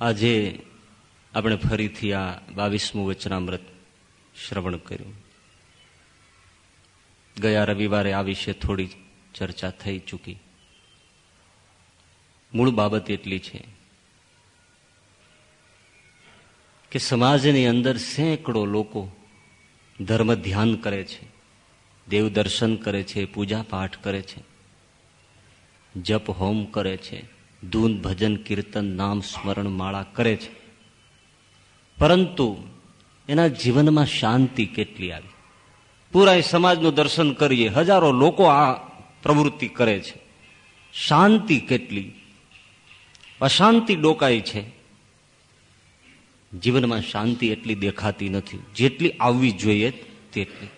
આજે આપણે ફરીથી આ બાવીસમું વચનામૃત શ્રવણ કર્યું. ગયા રવિવારે આ વિશે થોડી ચર્ચા થઈ ચૂકી. મૂળ બાબત એટલી છે કે સમાજની અંદર સેંકડો લોકો ધર્મ ધ્યાન કરે છે દેવ દર્શન કરે છે પૂજા પાઠ કરે છે, જપ હોમ કરે છે. ધૂન, ભજન, કીર્તન, નામ, સ્મરણ, માળા કરે છે. પરંતુ એના જીવનમાં શાંતિ કેટલી આવી? પૂરા સમાજનું દર્શન કરીએ, હજારો લોકો આ પ્રવૃત્તિ કરે છે. શાંતિ કેટલી? અશાંતિ ડોકાય છે. જીવનમાં શાંતિ એટલી દેખાતી નથી. જેટલી આવવી જોઈએ તેટલી.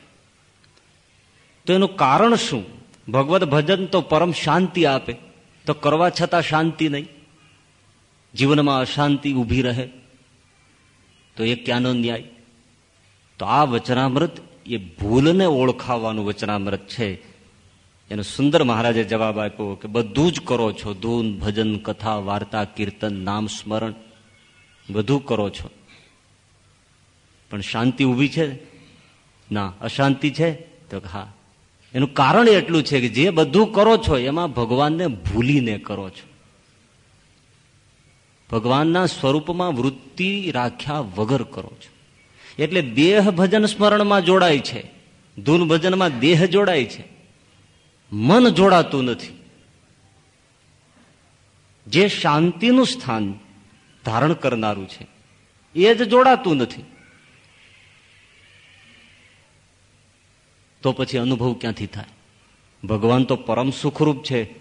તો એનું કારણ શું? ભગવત ભજન તો પરમ શાંતિ આપે. તો કરવા છતાં શાંતિ નહીં. જીવનમાં અશાંતિ ઊભી રહે, તો એ ક્યાંનો ન્યાય? તો આ વચનામૃત એ ભૂલને ઓળખાવવાનું વચનામૃત છે. એનો સુંદર મહારાજે જવાબ આપ્યો કે બધું જ કરો છો, ધૂન, ભજન, કથા, વાર્તા, કીર્તન, નામ, સ્મરણ, બધું કરો છો. પણ શાંતિ ઊભી છે? ના, અશાંતિ છે? તો હા એનું કારણ એટલું છે કે જે બધું કરો છો, એમાં ભગવાનને ભૂલીને કરો છો. ભગવાનના સ્વરૂપમાં વૃત્તિ રાખ્યા વગર કરો છો. એટલે દેહ ભજન સ્મરણમાં જોડાય છે, ધૂન ભજનમાં દેહ જોડાય છે. મન જોડાતું નથી. જે શાંતિનું સ્થાન ધારણ કરનારું છે, એ જ જોડાતું નથી. તો પછી અનુભવ ક્યાંથી થાય? ભગવાન તો પરમ સુખરૂપ છે.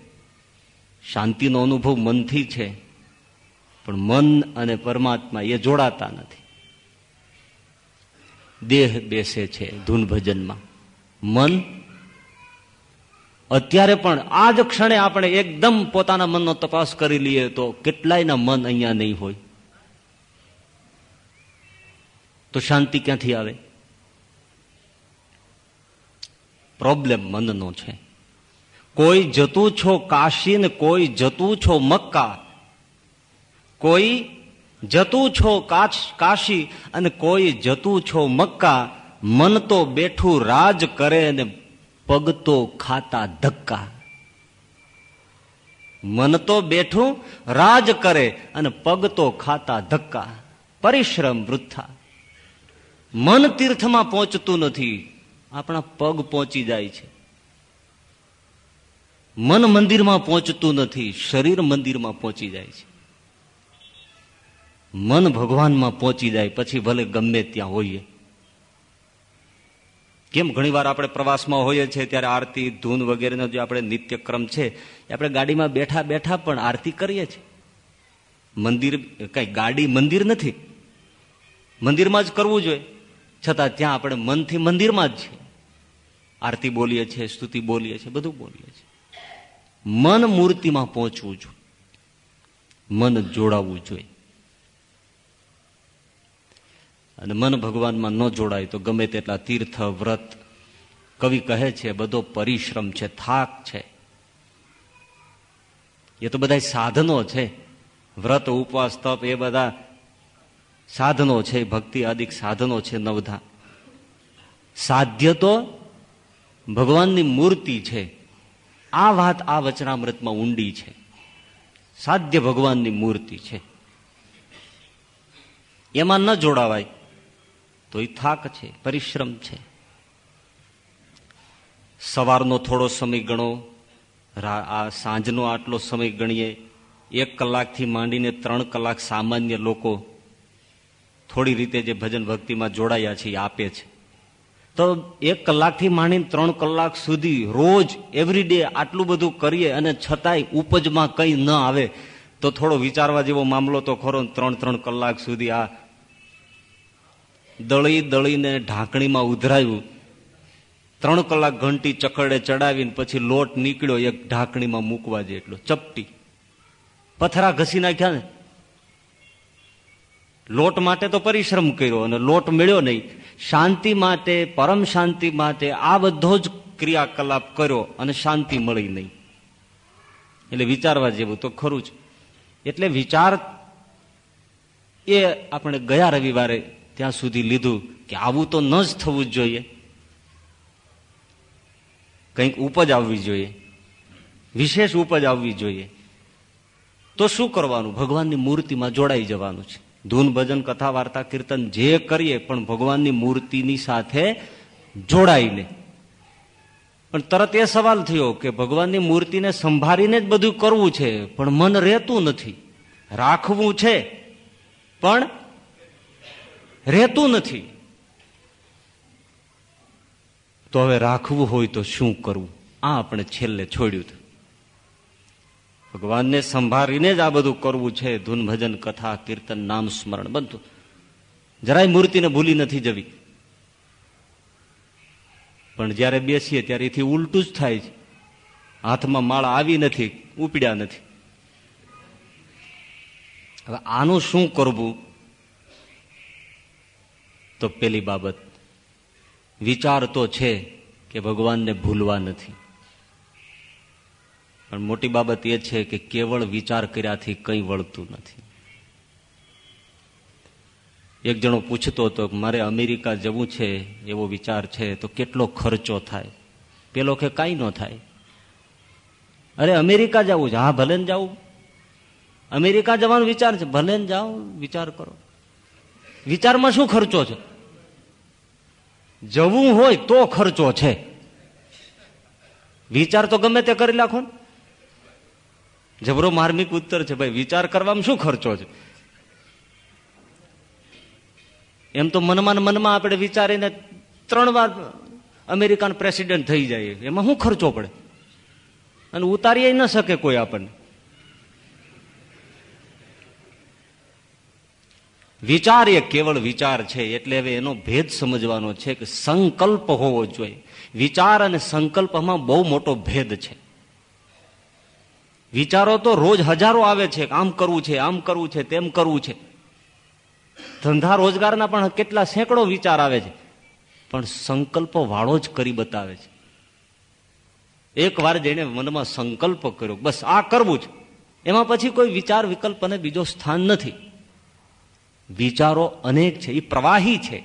શાંતિનો અનુભવ મનથી છે. પણ મન અને પરમાત્મા એ જોડાતા નથી. દેહ બેસે છે ધૂન ભજનમાં. મન અત્યારે પણ આ જ ક્ષણે આપણે એકદમ પોતાના મનનો તપાસ કરી લઈએ તો કેટલાયના મન અહીંયા નહીં હોય. તો શાંતિ ક્યાંથી આવે? પ્રોબ્લેમ મનનો છે. કોઈ જતું છો કાશી ને કોઈ જતું છો મક્કા. કોઈ જતું છો કાશી અને કોઈ જતું છો મક્કા, મન તો બેઠું રાજ કરે ને પગ તો ખાતા ધક્કા. મન તો બેઠું રાજ કરે અને પગ તો ખાતા ધક્કા. પરિશ્રમ વૃથા. મન તીર્થમાં પહોંચતું નથી. આપણા પગ પહોંચી જાય છે. મન મંદિરમાં પહોંચતું નથી, શરીર મંદિરમાં પહોંચી જાય છે. મન ભગવાનમાં પહોંચી જાય, પછી ભલે ગમે ત્યાં હોઈએ. કેમ ઘણીવાર આપણે પ્રવાસમાં હોઈએ છીએ, ત્યારે આરતી, ધૂન વગેરેનો જે આપણે નિત્યક્રમ છે, એ આપણે ગાડીમાં બેઠા બેઠા પણ આરતી કરીએ છીએ. મંદિર, કઈ ગાડી મંદિર નથી. મંદિરમાં જ કરવું જોઈએ. છતાં ત્યાં આપણે મનથી મંદિરમાં જ છીએ. આરતી બોલીએ છીએ સ્તુતિ બોલીએ છીએ બધું બોલીએ છીએ મન મૂર્તિમાં પહોંચવું જોઈએ. મન જોડાવવું જોઈએ. અને મન ભગવાનમાં ન જોડાય તો ગમે તેટલા તીર્થ, વ્રત, કવિ કહે છે, બધો પરિશ્રમ છે, થાક છે. એ તો બધા સાધનો છે. વ્રત, ઉપવાસ, તપ, એ બધા સાધનો છે, ભક્તિ આદિક સાધનો છે નવધા. સાધ્ય તો ભગવાનની મૂર્તિ છે. આ વાત આ વચનામૃતમાં ઊંડી છે. સાધ્ય ભગવાનની મૂર્તિ છે. એમાં ન જોડાવાય. તો એ થાક છે, પરિશ્રમ છે. સવારનો થોડો સમય ગણો આ સાંજનો આટલો સમય ગણીએ, એક કલાકથી માંડીને ત્રણ કલાક સામાન્ય લોકો થોડી રીતે જે ભજન ભક્તિમાં જોડાયા છે, એ આપે છે. તો એક કલાકથી માંડીને ત્રણ કલાક સુધી રોજ એવરી ડે આટલું બધું કરીએ અને છતાંય ઉપજમાં કંઈ ન આવે, તો થોડો વિચારવા જેવો મામલો તો ખરો ત્રણ ત્રણ કલાક સુધી આ દળી દળીને ઢાંકણીમાં ઉધરાયું. ત્રણ કલાક ઘંટી ચકડે ચડાવીને પછી લોટ નીકળ્યો, એક ઢાંકણીમાં મૂકવા જેટલો, ચપટી. પથરા ઘસી નાખ્યા ને. લોટ માટે તો પરિશ્રમ કર્યો અને લોટ મળ્યો નહીં. શાંતિ માટે, પરમ શાંતિ માટે આ બધો જ ક્રિયાકલાપ કર્યો અને શાંતિ મળી નહીં. એટલે વિચારવા જેવું તો ખરું જ. એટલે વિચાર એ આપણે ગયા રવિવારે ત્યાં સુધી લીધું કે આવું તો ન જ થવું જ જોઈએ. કંઈક ઉપજ આવવી જોઈએ. વિશેષ ઉપજ આવવી જોઈએ. તો શું કરવાનું? ભગવાનની મૂર્તિમાં જોડાઈ જવાનું છે. ધૂન ભજન, કથા, વાર્તા, કીર્તન જે કરીએ પણ ભગવાનની મૂર્તિની સાથે જોડાઈ લે. પણ તરત એ સવાલ થયો કે ભગવાનની મૂર્તિને સંભાળીને જ બધું કરવું છે, પણ મન રહેતું નથી. રાખવું છે, પણ રહેતું નથી. તો હવે રાખવું હોય તો શું કરવું? આ આપણે છેલ્લે છોડ્યું હતું. ભગવાનને સંભાળીને જ આ બધું કરવું છે. ધૂન ભજન કથા, કીર્તન, નામ, સ્મરણ બનતું જરાય મૂર્તિને ભૂલી નથી જવી. પણ જ્યારે બેસીએ ત્યારે એથી ઉલટું જ થાય છે. હાથમાં માળા આવી નથી, ઉપડ્યા નથી. હવે આનું શું કરવું? તો પેલી બાબત. વિચાર તો છે કે ભગવાનને ભૂલવા નથી. પણ મોટી બાબત એ છે કે કેવળ વિચાર કર્યાથી કંઈ વળતું નથી. એક જણો પૂછતો હતો કે મારે અમેરિકા જવું છે એવો વિચાર છે, તો કેટલો ખર્ચો થાય? પેલો કે કાંઈ ન થાય. અરે અમેરિકા જવું છે. હા, ભલે ને જવું. અમેરિકા જવાનો વિચાર છે. ભલે ને જાઓ, વિચાર કરો. વિચારમાં શું ખર્ચો છે? જવું હોય તો ખર્ચો છે. વિચાર તો ગમે તે કરી નાખો ને. જબરો માર્મિક ઉત્તર છે, ભાઈ, વિચાર કરવામાં શું ખર્ચો છે? એમ તો મનમાં મનમાં આપણે વિચારીને ત્રણ વાર અમેરિકન પ્રેસિડેન્ટ થઈ જાય એમાં શું ખર્ચો પડે? અને ઉતારી ન શકે કોઈ આપણને. વિચાર એ કેવળ વિચાર છે, એટલે હવે એનો ભેદ સમજવાનો છે કે સંકલ્પ હોવો જોઈએ. વિચાર અને સંકલ્પમાં બહુ મોટો ભેદ છે. વિચારો તો રોજ હજારો આવે છે આમ કરવું છે, આમ કરવું છે, તેમ કરવું છે. ધંધા રોજગારના પણ કેટલા સેંકડો વિચાર આવે છે. પણ સંકલ્પ વાળો જ કરી બતાવે છે. એક વાર જેને મનમાં સંકલ્પ કર્યો, બસ આ કરવું છે. એમાં પછી કોઈ વિચાર વિકલ્પ અને બીજો સ્થાન નથી. વિચારો અનેક છે, એ પ્રવાહી છે.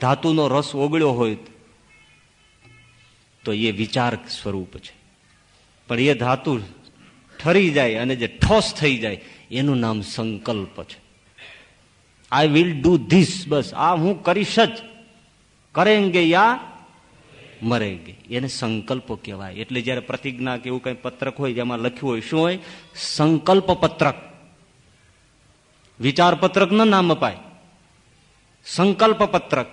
ધાતુનો રસ ઓગળ્યો હોય તો એ વિચાર સ્વરૂપ છે. પણ એ ધાતુ ઠરી જાય અને જે ઠોસ થઈ જાય, એનું નામ સંકલ્પ છે. આઈ વિલ ડુ ધીસ બસ, આ હું કરીશ જ. કરેંગે યા મરેંગે. એને સંકલ્પ કહેવાય. એટલે જયારે પ્રતિજ્ઞા કે એવું કઈ પત્રક હોય જેમાં લખ્યું હોય, શું હોય? સંકલ્પ પત્રક. વિચાર પત્રક ન નામ અપાય. સંકલ્પ પત્રક.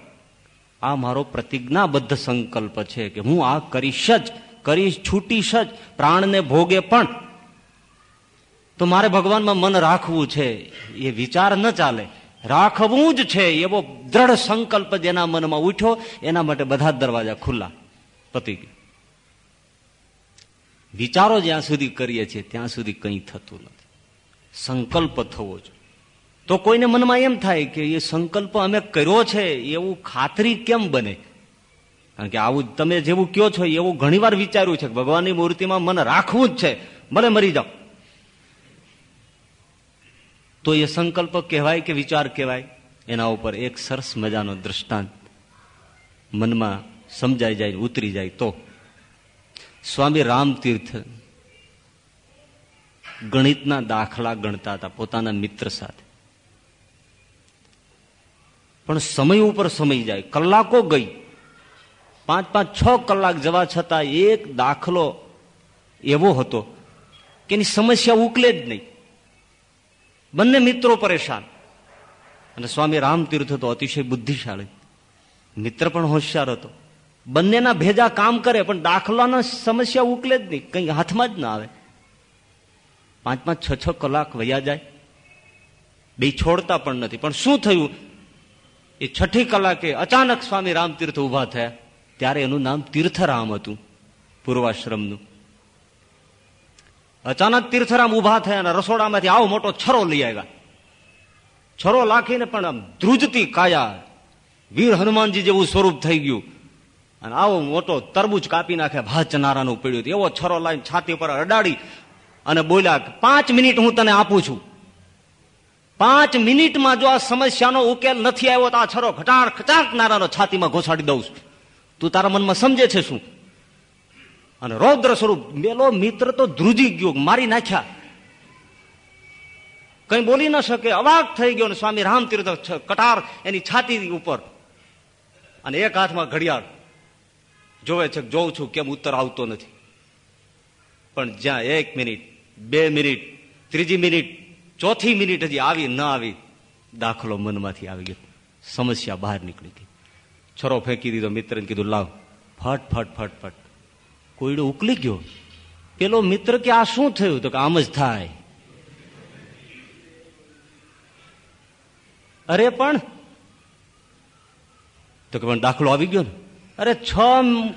આ મારો પ્રતિજ્ઞાબદ્ધ સંકલ્પ છે કે હું આ કરીશ જ. કરીશ, છૂટીશ જ, પ્રાણને ભોગે પણ. તો મારે ભગવાનમાં મન રાખવું છે, એ વિચાર ન ચાલે. રાખવું જ છે, એવો દ્રઢ સંકલ્પ જેના મનમાં ઉઠ્યો, એના માટે બધા દરવાજા ખુલ્લા. પતી ગયા. વિચારો જ્યાં સુધી કરીએ છીએ, ત્યાં સુધી કંઈ થતું નથી. સંકલ્પ થવો જોઈએ. તો કોઈને મનમાં એમ થાય કે એ સંકલ્પ અમે કર્યો છે, એવું ખાતરી કેમ બને? કારણ કે આવું તમે જેવું કયો છો એવું ઘણીવાર વિચાર્યું છે ભગવાનની મૂર્તિમાં મને રાખવું જ છે. ભલે મરી જાઓ તો એ સંકલ્પ કહેવાય કે વિચાર કહેવાય? એના ઉપર એક સરસ મજાનો દ્રષ્ટાંત મનમાં સમજાઈ જાય ઉતરી જાય તો. સ્વામી રામતીર્થ ગણિતના દાખલા ગણતા હતા પોતાના મિત્ર સાથે. પણ સમય ઉપર સમય જાય. કલાકો ગઈ. પાંચ પાંચ છ કલાક જવા છતાં એક દાખલો એવો હતો કે એની સમસ્યા ઉકલે જ નહીં. બંને મિત્રો પરેશાન. અને સ્વામી રામતીર્થ હતો અતિશય બુદ્ધિશાળી. મિત્ર પણ હોશિયાર હતો. બંનેના ભેજા કામ કરે, પણ દાખલાના સમસ્યા ઉકલે જ નહીં. કંઈ હાથમાં જ ના આવે. પાંચ પાંચ છ છ કલાક વયા જાય. બે છોડતા પણ નથી. પણ શું થયું? એ છઠ્ઠી કલાકે અચાનક સ્વામી રામતીર્થ ઊભા થયા. ત્યારે એનું નામ તીર્થરામ હતું, પૂર્વાશ્રમનું. અચાનક તીર્થરામ ઊભા થયા અને રસોડામાંથી આવો મોટો છરો લઈ આવ્યા. છરો લાખીને પણ આમ ધ્રુજતી કાયા. વીર હનુમાનજી જેવું સ્વરૂપ થઈ ગયું. અને આવો મોટો તરબૂચ કાપી નાખે ભાચનારાનું પડ્યું એવો છરો લાવીને છાતી પર અડાડી અને બોલ્યા પાંચ મિનિટ હું તને આપું છું. પાંચ મિનિટમાં જો આ સમસ્યાનો ઉકેલ નથી આવ્યો તો આ છરો ઘટાડ નારાનો છાતીમાં ઘોસાડી દઉં છું. તું તારા મનમાં સમજે છે શું? અને રૌદ્ર સ્વરૂપ, મેલો મિત્ર તો ધ્રુજી ગયો, મારી નાખ્યા. કઈ બોલી ન શકે, અવાક થઈ ગયો સ્વામી રામતીર્થ કટાર એની છાતી ઉપર. અને એક હાથમાં ઘડિયાળ. જોવે છે જોઉં છું, કેમ ઉત્તર આવતો નથી. પણ જ્યાં એક મિનિટ, બે મિનિટ, ત્રીજી મિનિટ, ચોથી મિનિટ હજી આવી ન આવી, દાખલો મનમાંથી આવી ગયો. સમસ્યા બહાર નીકળી ગઈ. છરો ફેંકી દીધો, મિત્રને કીધું, લાવ. ફટ ફટ ફટ ફટ. કોઈડો ઉકલી ગયો. પેલો મિત્ર કે, આ શું થયું? તો કે, આમ જ થાય. અરે, પણ તો કે, પણ દાખલો આવી ગયો ને. અરે, છ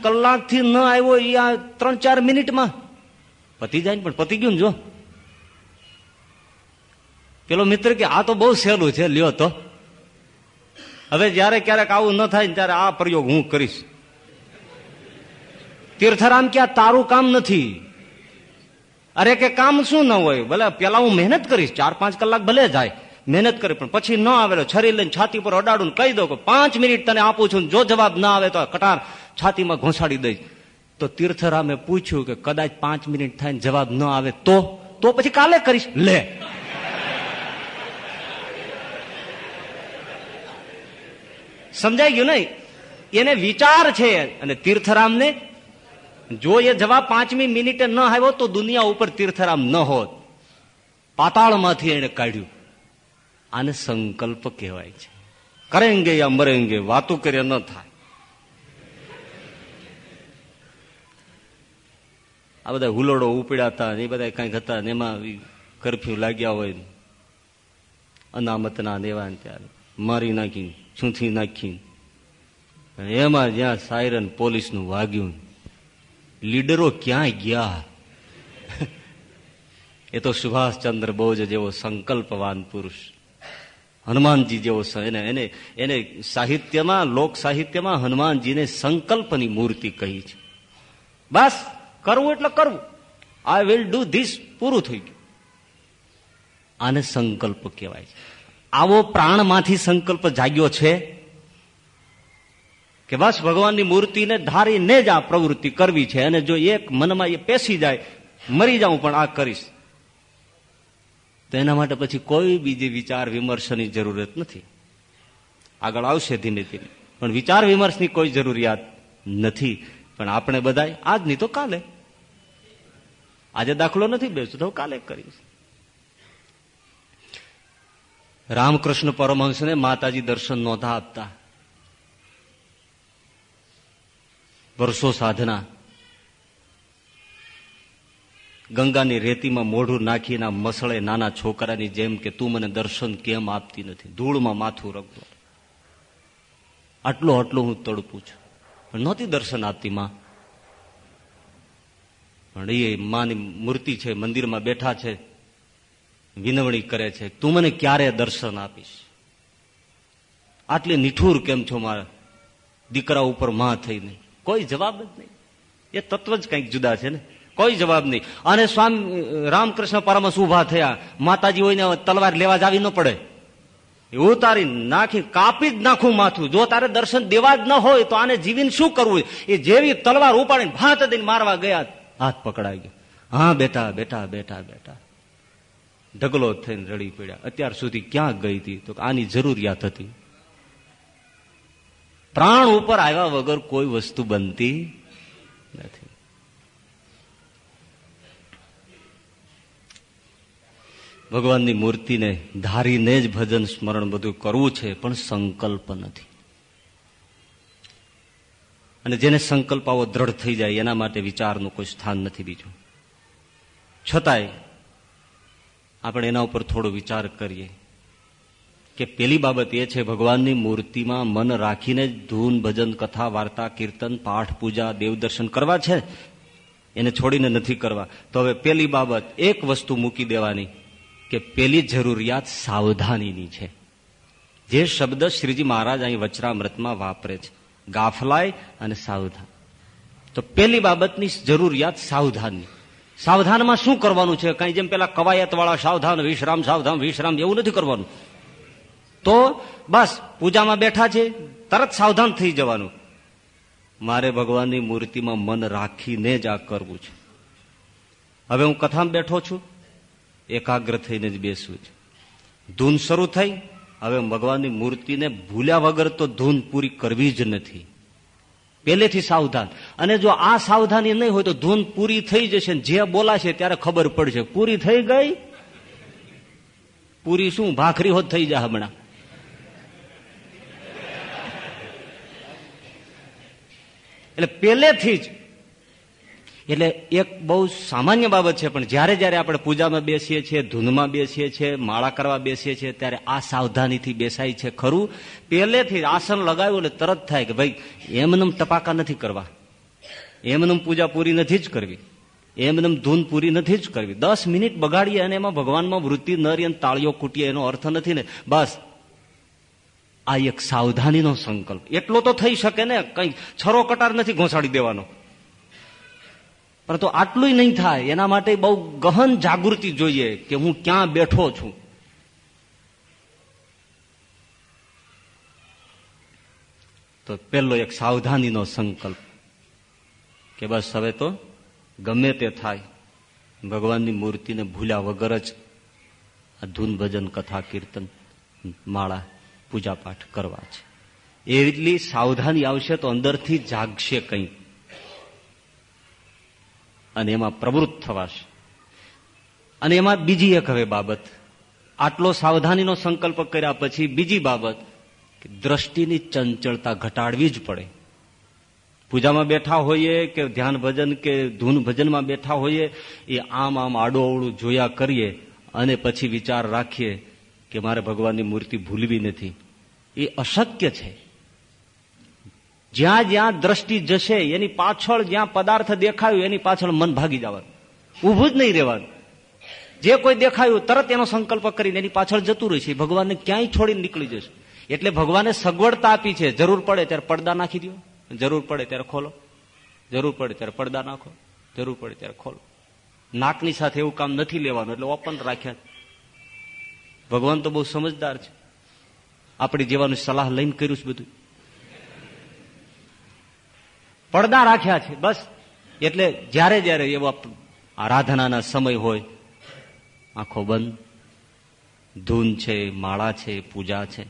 કલાકથી ન આવ્યો એ આ ત્રણ ચાર મિનિટમાં. પતી જાય ને, પણ પતી ગયું ને, જો. પેલો મિત્ર કે, આ તો બહુ સહેલું છે, લ્યો તો. હવે જયારે ક્યારેક આવું ન થાય ને ત્યારે આ પ્રયોગ હું કરીશ. તીર્થરામ કે તારું કામ નથી. અરે કે કામ શું ન હોય? ભલે પેલા હું મહેનત કરીશ, ચાર પાંચ કલાક ભલે જાય, મહેનત કરી પણ પછી ન આવેલો, છરી લઈને છાતી પર અડાડું કહી દો કે પાંચ મિનિટ તને આપું છું જો જવાબ ના આવે તો કટાર છાતીમાં ઘોસાડી દઈશ. તો તીર્થરામે પૂછ્યું કે કદાચ પાંચ મિનિટ થાય જવાબ ન આવે તો? તો પછી કાલે કરીશ. લે. સમજાઈ ગયું નહીં? એને વિચાર છે અને તીર્થરામને જો એ જવાબ પાંચમી મિનિટે ન આવ્યો તો દુનિયા ઉપર તીર્થરામ ન હોત. પાતાળમાંથી એને કાઢ્યું. આને સંકલ્પ કહેવાય છે. કરેંગે યા મરેંગે વાતો કરે ન થાય. આ બધા હુલોડો ઉપડ્યા એ બધા કંઈક હતા એમાં કરફ્યુ લાગ્યા હોય અનામતના દેવા ત્યારે. મારી નાખી. છૂંથી નાખી એમાં જ્યાં સાયરન પોલીસનું વાગ્યું લીડરો ક્યાંય ગયા? એ તો સુભાષચંદ્ર બોઝ જેવો સંકલ્પવાન પુરુષ. હનુમાનજી જેવો એને એને એને સાહિત્યમાં, લોક સાહિત્યમાં હનુમાનજીને સંકલ્પની મૂર્તિ કહી છે. બસ, કરવું એટલે કરવું. આઈ વિલ ડુ ધીસ પૂરું થઈ ગયું. આને સંકલ્પ કહેવાય છે. આવો પ્રાણમાંથી સંકલ્પ જાગ્યો છે કે બસ ભગવાનની મૂર્તિને ધારીને જ આ પ્રવૃત્તિ કરવી છે અને જો એક મનમાં એ પેસી જાય, મરી જાઉં પણ આ કરીશ. તો એના માટે પછી કોઈ બીજી વિચાર વિમર્શની જરૂરત નથી. આગળ આવશે ધીમે ધીમે. પણ વિચાર વિમર્શની કોઈ જરૂરિયાત નથી. પણ આપણે બધા આજ નહીં તો કાલે. આજે દાખલો નથી બેસતો કાલે કરીશ. રામકૃષ્ણ પરમહંસને માતાજી દર્શન નહોતા આપતા. વર્ષો સાધના. ગંગાની રેતીમાં મોઢું નાખીને મસળે નાના છોકરાની જેમ કે તું મને દર્શન કેમ આપતી નથી? ધૂળમાં માથું રગતો આટલો આટલો હું તડપું છું. પણ નહોતી દર્શન આપતી માં. પણ એ માની મૂર્તિ છે, મંદિરમાં બેઠા છે. વિનવણી કરે છે, તું મને ક્યારે દર્શન આપીશ? આટલી નિઠુર કેમ છો મારા દીકરા ઉપરમાં થઈને? કોઈ જવાબ જ નહીં. એ તત્વ જ કંઈક જુદા છે ને? કોઈ જવાબ નહીં. અને સ્વામી, રામકૃષ્ણ પરમસ ઊભા થયા. માતાજી હોયને તલવાર લેવા જ આવી ન પડે. ઉતારી નાખી, કાપી જ નાખું માથું. જો તારે દર્શન દેવા જ ન હોય, તો આને જીવીને શું કરવું? એ જેવી તલવાર ઉપાડીને ભાત દઈને મારવા ગયા. હાથ પકડાઈ ગયો. હા, બેટા બેટા બેટા બેટા. ઢગલો થઈને રડી પડ્યા. અત્યાર સુધી ક્યાં ગઈ હતી? તો આની જરૂરિયાત હતી. પ્રાણ ઉપર આવ્યા વગર કોઈ વસ્તુ બનતી નથી. ભગવાનની મૂર્તિને ધારીને જ ભજન સ્મરણ બધું કરવું છે, પણ સંકલ્પ નથી. અને જેને સંકલ્પ આવો દ્રઢ થઈ જાય, એના માટે વિચારનું કોઈ સ્થાન નથી બીજું. છતાંય આપણે એના ઉપર થોડો વિચાર કરીએ કે પેલી બાબત એ છે, ભગવાનની મૂર્તિમાં મન રાખીને ધૂન, ભજન, કથા, વાર્તા, કીર્તન, પાઠ, પૂજા દેવદર્શન કરવા છે? એને છોડીને નથી કરવા. તો હવે પેલી બાબત એક વસ્તુ મૂકી દેવાની કે પેલી જરૂરિયાત સાવધાનીની છે. જે શબ્દ શ્રીજી મહારાજ અહીં વચરામૃતમાં વાપરે છે. ગાફલાય અને સાવધાન. તો પેલી બાબતની જરૂરિયાત સાવધાની સાવધાનમાં શું કરવાનું છે? કઈ જેમ પેલા કવાયત વાળા સાવધાન, વિશ્રામ સાવધાન, વિશ્રામ એવું નથી કરવાનું. તો બસ, પૂજામાં બેઠા છે, તરત સાવધાન થઈ જવાનું. મારે ભગવાનની મૂર્તિમાં મન રાખીને જ આ કરવું છે. હવે હું કથામાં બેઠો છું, એકાગ્ર થઈને જ બેસવું છે. ધૂન શરૂ થઈ, હવે ભગવાનની મૂર્તિને ભૂલ્યા વગર તો ધૂન પૂરી કરવી જ નથી. પહેલેથી સાવધાન. અને જો આ સાવધાની નહીં હોય તો ધૂન પૂરી થઈ જશે જે બોલાશે ત્યારે ખબર પડશે. પૂરી થઈ ગઈ? પૂરી શું? ભાખરી હોત થઈ જાય હમણાં. એટલે પહેલેથી જ એટલે એક બહુ સામાન્ય બાબત છે, પણ જ્યારે જ્યારે આપણે પૂજામાં બેસીએ છીએ, ધૂનમાં બેસીએ છીએ, માળા કરવા બેસીએ છીએ, ત્યારે આ સાવધાનીથી બેસાય છે ખરું. પહેલેથી આસન લગાવ્યું એટલે તરત થાય કે ભાઈ એમનેમ ટપાકા નથી કરવા. એમનેમ પૂજા પૂરી નથી જ કરવી. એમનેમ ધૂન પૂરી નથી જ કરવી. દસ મિનિટ બગાડીએ અને એમાં ભગવાનમાં વૃત્તિ, નરી અને તાળીઓ કૂટીએ, એનો અર્થ નથી ને. બસ. આ એક સાવધાનીનો સંકલ્પ. એટલો તો થઈ શકે ને, કંઈ છરો કટાર નથી ઘોસાડી દેવાનો. પરંતુ આટલું નહીં થાય. એના માટે બહુ ગહન જાગૃતિ જોઈએ કે હું ક્યાં બેઠો છું. તો પેલો એક સાવધાનીનો સંકલ્પ કે બસ હવે તો ગમે તે થાય. ભગવાનની મૂર્તિને ભૂલ્યા વગર જ આ ધૂન ભજન, કથા, કીર્તન, માળા, પૂજાપાઠ કરવા છે. એટલી સાવધાની આવશે તો અંદરથી જાગશે કંઈક અને એમાં પ્રવૃત્ત થવાશે. અને એમાં બીજી એક હવે બાબત. આટલો સાવધાનીનો સંકલ્પ કર્યા પછી બીજી બાબત કે દ્રષ્ટિની ચંચળતા ઘટાડવી જ પડે. પૂજામાં બેઠા હોઈએ કે ધ્યાન ભજન કે ધૂન ભજનમાં બેઠા હોઈએ, એ આમ આમ આડો જોયા કરીએ અને પછી વિચાર રાખીએ કે મારે ભગવાનની મૂર્તિ ભૂલવી નથી. એ અશક્ય છે. જ્યાં જ્યાં દ્રષ્ટિ જશે, એની પાછળ જ્યાં પદાર્થ દેખાયું, એની પાછળ મન ભાગી જવાનું. ઉભું જ નહીં રહેવાનું. જે કોઈ દેખાયું, તરત એનો સંકલ્પ કરીને એની પાછળ જતું રહેશે ભગવાનને ક્યાંય છોડીને નીકળી જશે. એટલે ભગવાને સગવડતા આપી છે. જરૂર પડે ત્યારે પડદા નાખી દો. જરૂર પડે ત્યારે ખોલો. જરૂર પડે ત્યારે પડદા નાખો. જરૂર પડે ત્યારે ખોલો. નાકની સાથે એવું કામ નથી લેવાનું, એટલે ઓપન રાખ્યા. ભગવાન તો બહુ સમજદાર છે. આપણી જેવાનું સલાહ લઈને કર્યું છે બધું. પડદા રાખ્યા છે, બસ. એટલે જ્યારે જ્યારે એવા આરાધનાના સમય હોય, આંખો બંધ, ધૂન છે, માળા છે, પૂજા છે.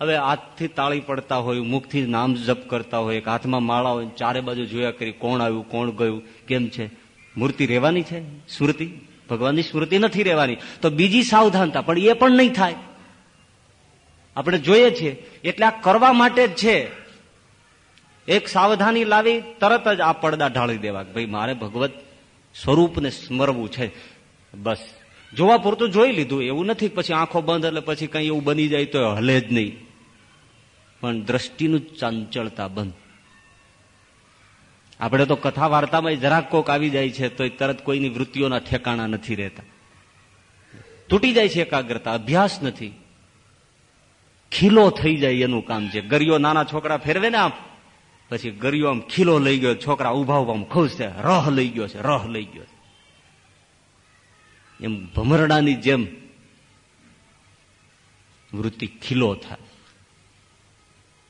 હવે હાથથી તાળી પડતા હોય, મુખથી નામ જપ કરતા હોય હાથમાં માળા હોય, ચારે બાજુ જોયા કરી કોણ આવ્યું, કોણ ગયું, કેમ છે? મૂર્તિ રહેવાની છે? સ્મૃતિ? ભગવાનની સ્મૃતિ નથી રહેવાની. તો બીજી સાવધાનતા, પણ એ પણ નહીં થાય. આપણે જોઈએ છીએ, એટલે આ કરવા માટે જ છે. એક સાવધાની લાવી, તરત જ આ પડદા ઢાળી દેવા ભાઈ મારે ભગવત સ્વરૂપને સ્મરવું છે. બસ. જોવા પૂરતું જોઈ લીધું. એવું નથી પછી આંખો બંધ એટલે પછી કઈ એવું બની જાય તો હલે જ નહીં. પણ દ્રષ્ટિનું ચાંચળતા બંધ. આપણે તો કથા વાર્તામાં જરાક કોક આવી જાય છે તો તરત કોઈની વૃત્તિઓના ઠેકાણા નથી રહેતા. તૂટી જાય છે એકાગ્રતા. અભ્યાસ નથી. ખીલો થઈ જાય એનું કામ છે. ગરીઓ નાના છોકરા ફેરવે ને આમ. પછી ગરિયો આમ ખીલો લઈ ગયો, છોકરા ઊભા ઊભા ખુશ છે રહ લઈ ગયો છે, રહ લઈ ગયો એમ ભમરડાની જેમ વૃત્તિ ખીલો થાય.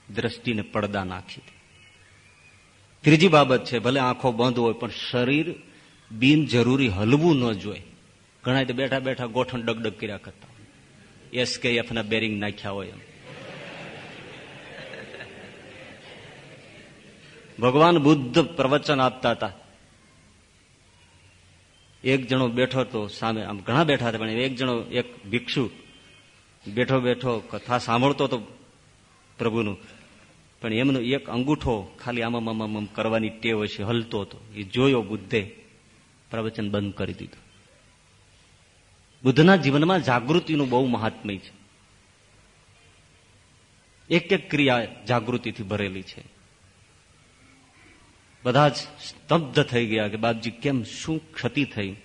દ્રષ્ટિને પડદા નાખી ત્રીજી બાબત છે, ભલે આંખો બંધ હોય, પણ શરીર બિનજરૂરી હલવું ન જોઈએ. ઘણા બેઠા બેઠા ગોઠણ ડગડગ કર્યા કરતા એસકેએફ ના બેરિંગ નાખ્યા હોય એમ. ભગવાન બુદ્ધ પ્રવચન આપતા હતા. એક જણો બેઠો તો સામે, આમ ઘણા બેઠા હતા, પણ એક જણો, એક ભિક્ષુ બેઠો બેઠો કથા સાંભળતો હતો પ્રભુનું. પણ એમનો એક અંગૂઠો ખાલી આમાં આમાં કરવાની ટેવ છે હલતો હતો. એ જોયો બુદ્ધે પ્રવચન બંધ કરી દીધું. બુદ્ધના જીવનમાં જાગૃતિનું બહુ મહાત્મય છે. એક એક ક્રિયા જાગૃતિથી ભરેલી છે. બધા જ સ્તબ્ધ થઈ ગયા કે બાપજી કેમ શું ક્ષતિ થઈ?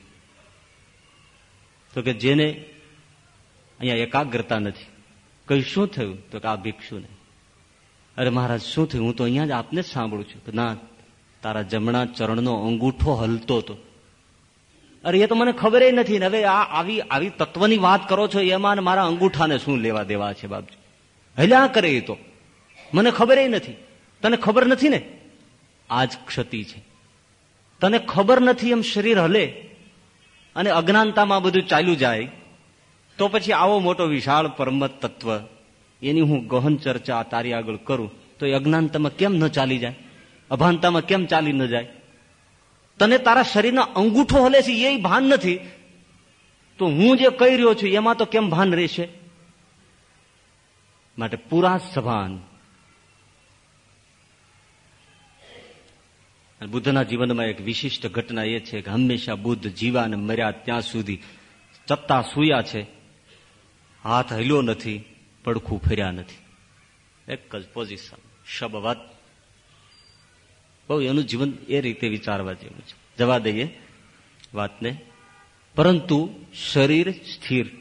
તો કે જેને અહીંયા એકાગ્રતા નથી. કઈ શું થયું? તો કે આ ભિક્ષુને. અરે મહારાજ, શું થયું? હું તો અહીંયા જ આપને જ સાંભળું છું ના, તારા જમણા ચરણનો અંગૂઠો હલતો હતો અરે એ તો મને ખબર નથી ને હવે આ આવી આવી તત્વની વાત કરો છો એમાં મારા અંગૂઠાને શું લેવા દેવા છે બાપજી? હલ્યા કરે એ તો. મને ખબર નથી. તને ખબર નથી ને? આ જ ક્ષતિ છે. તને ખબર નથી એમ શરીર હલે અને અજ્ઞાનતામાં બધું ચાલ્યું જાય, તો પછી આવો મોટો વિશાળ પરમત તત્વ, એની હું ગહન ચર્ચા તારી આગળ કરું, તો એ અજ્ઞાનતામાં કેમ ન ચાલી જાય? અભાનતામાં કેમ ચાલી ન જાય? તને તારા શરીરના અંગૂઠો હલે છે એ ભાન નથી. તો હું જે કહી રહ્યો છું, એમાં તો કેમ ભાન રહેશે? માટે પૂરા સભાન બુદ્ધના જીવનમાં એક વિશિષ્ટ ઘટના એ છે કે હંમેશા બુદ્ધ જીવા અને મર્યા ત્યાં સુધી ચત્તા સૂયા છે. હાથ હલ્યો નથી, પડખું ફેર્યા નથી. એક જ પોઝિશન શબવત. બહુ એનું જીવન એ રીતે વિચારવા જેવું છે. જવા દઈએ વાતને. પરંતુ શરીર સ્થિર.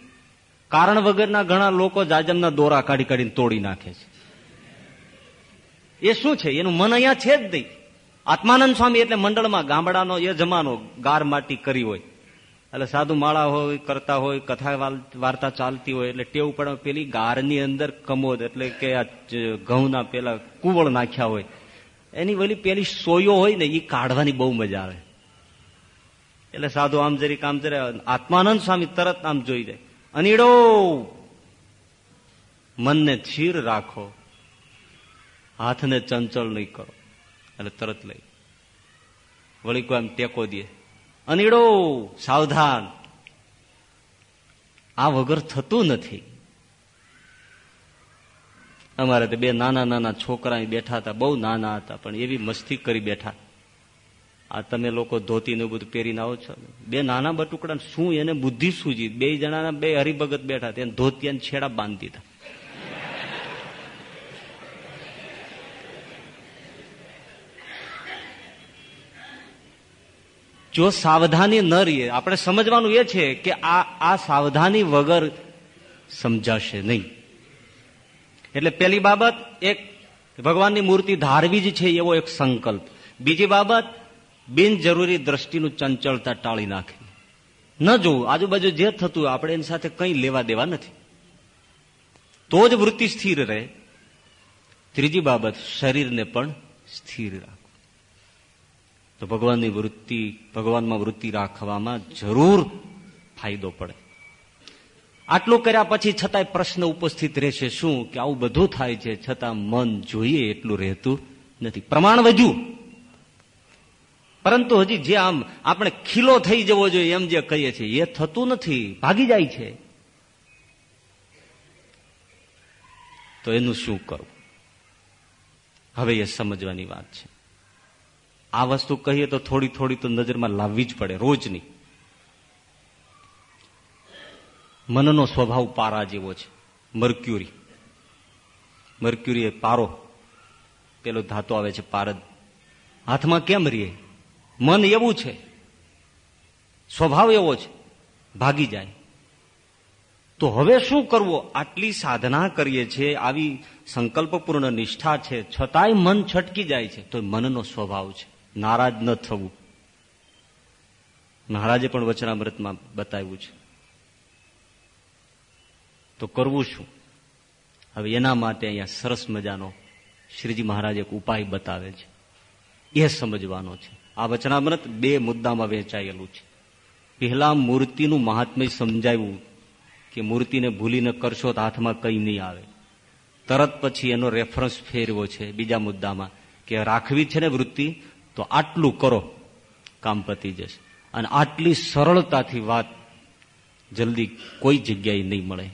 કારણ વગરના ઘણા લોકો જાજમના દોરા કાઢી કાઢીને તોડી નાખે છે. એ શું છે? એનું મન અહીંયા છે જ નહીં. આત્માનંદ સ્વામી એટલે મંડળમાં ગામડાનો એ જમાનો, ગાર માટી કરી હોય. એટલે સાધુ માળા હોય, કરતા હોય, કથા વાર્તા ચાલતી હોય, એટલે ટેવ પડે પેલી ગારની અંદર કમોદ, એટલે કે આ ઘઉંના પેલા કુવળ નાખ્યા હોય. એની વળી પેલી સોયો હોય ને એ કાઢવાની બહુ મજા આવે. એટલે સાધુ આમ જરી કામ જરે, આત્માનંદ સ્વામી તરત આમ જોઈ જાય અનીડો! મનને સ્થિર રાખો. હાથને ચંચળ નહીં કરો. એટલે તરત લઈ. વળી કોઈ આમ ટેકો દે. અનીડો સાવધાન. આ વગર થતું નથી. અમારે તો બે નાના નાના છોકરા બેઠા હતા, બહુ નાના હતા, પણ એવી મસ્તી કરી બેઠા. આ તમે લોકો ધોતી ને બધું પહેરીને આવો છો? બે નાના બટુકડા શું એને બુદ્ધિ સૂજી? બે જણાના બે હરિભગત બેઠા તેને ધોતિયા છેડા બાંધી દીધા. જો સાવધાની ન રહીએ, આપણે સમજવાનું એ છે કે આ આ સાવધાની વગર સમજાશે નહીં. એટલે પેલી બાબત એક, ભગવાનની મૂર્તિ ધારવી જ છે એવો એક સંકલ્પ. બીજી બાબત, બિનજરૂરી દ્રષ્ટિનું ચંચળતા ટાળી નાખે ન જોવું, આજુબાજુ જે થતું આપણે એની સાથે કંઈ લેવા દેવા નથી. તો જ વૃત્તિ સ્થિર રહે. ત્રીજી બાબત, શરીરને પણ સ્થિર રાખવું. તો ભગવાનની વૃત્તિ, ભગવાનમાં વૃત્તિ રાખવામાં જરૂર ફાયદો પડે. આટલું કર્યા પછી છતાંય પ્રશ્ન ઉપસ્થિત રહેશે શું? કે આવું બધું થાય છે, છતાં મન જોઈએ એટલું રહેતું નથી. પ્રમાણ વધ્યું. પરંતુ હજી જે આમ આપણે ખીલો થઈ જવો જોઈએ એમ જે કહીએ છીએ, એ થતું નથી, ભાગી જાય છે. તો એનું શું કરવું? હવે એ સમજવાની વાત છે. આ વસ્તુ કહીએ તો થોડી થોડી તો નજરમાં લાવવી જ પડે, રોજની. મનનો સ્વભાવ પારા જેવો છે. મર્ક્યુરી. મર્ક્યુરી એ પારો, પેલો ધાતુ આવે છે પારદ. હાથમાં કેમ રીએ? મન એવું છે. સ્વભાવ એવો છે. ભાગી જાય. તો હવે શું કરવું? આટલી સાધના કરીએ છીએ, આવી સંકલ્પપૂર્ણ નિષ્ઠા છે, છતાંય મન છટકી જાય છે. તો મનનો સ્વભાવ છે. નારાજ ન થવું. મહારાજે પણ વચનામૃતમાં બતાવ્યું છે. તો કરવું શું? હવે એના માટે અહીંયા સરસ મજાનો શ્રીજી મહારાજ એક ઉપાય બતાવે છે. એ સમજવાનો છે. આ વચનામૃત બે મુદ્દામાં વહેંચાયેલું છે. પહેલા મૂર્તિનું મહાત્મ્ય સમજાવ્યું કે મૂર્તિને ભૂલીને કરશો તો હાથમાં કંઈ નહીં આવે. તરત પછી એનો રેફરન્સ ફેરવો છે બીજા મુદ્દામાં કે રાખવી છે ને વૃત્તિ? તો આટલું કરો, કામ પતી જશે. અને આટલી સરળતાથી વાત જલ્દી કોઈ જગ્યાએ નહીં મળે.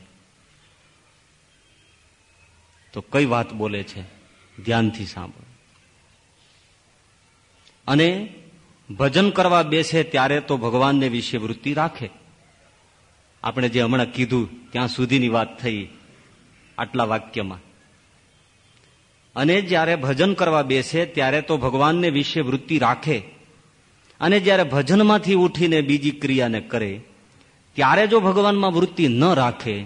તો કઈ વાત બોલે છે? ધ્યાનથી સાંભળો. અને ભજન કરવા બેસે ત્યારે તો ભગવાનને વિશે વૃત્તિ રાખે. આપણે જે હમણાં કીધું, ત્યાં સુધીની વાત થઈ આટલા વાક્યમાં. અને જ્યારે ભજન કરવા બેસે, ત્યારે તો ભગવાનને વિશે વૃત્તિ રાખે. અને જ્યારે ભજનમાંથી ઉઠીને બીજી ક્રિયાને કરે, ત્યારે જો ભગવાનમાં વૃત્તિ ન રાખે,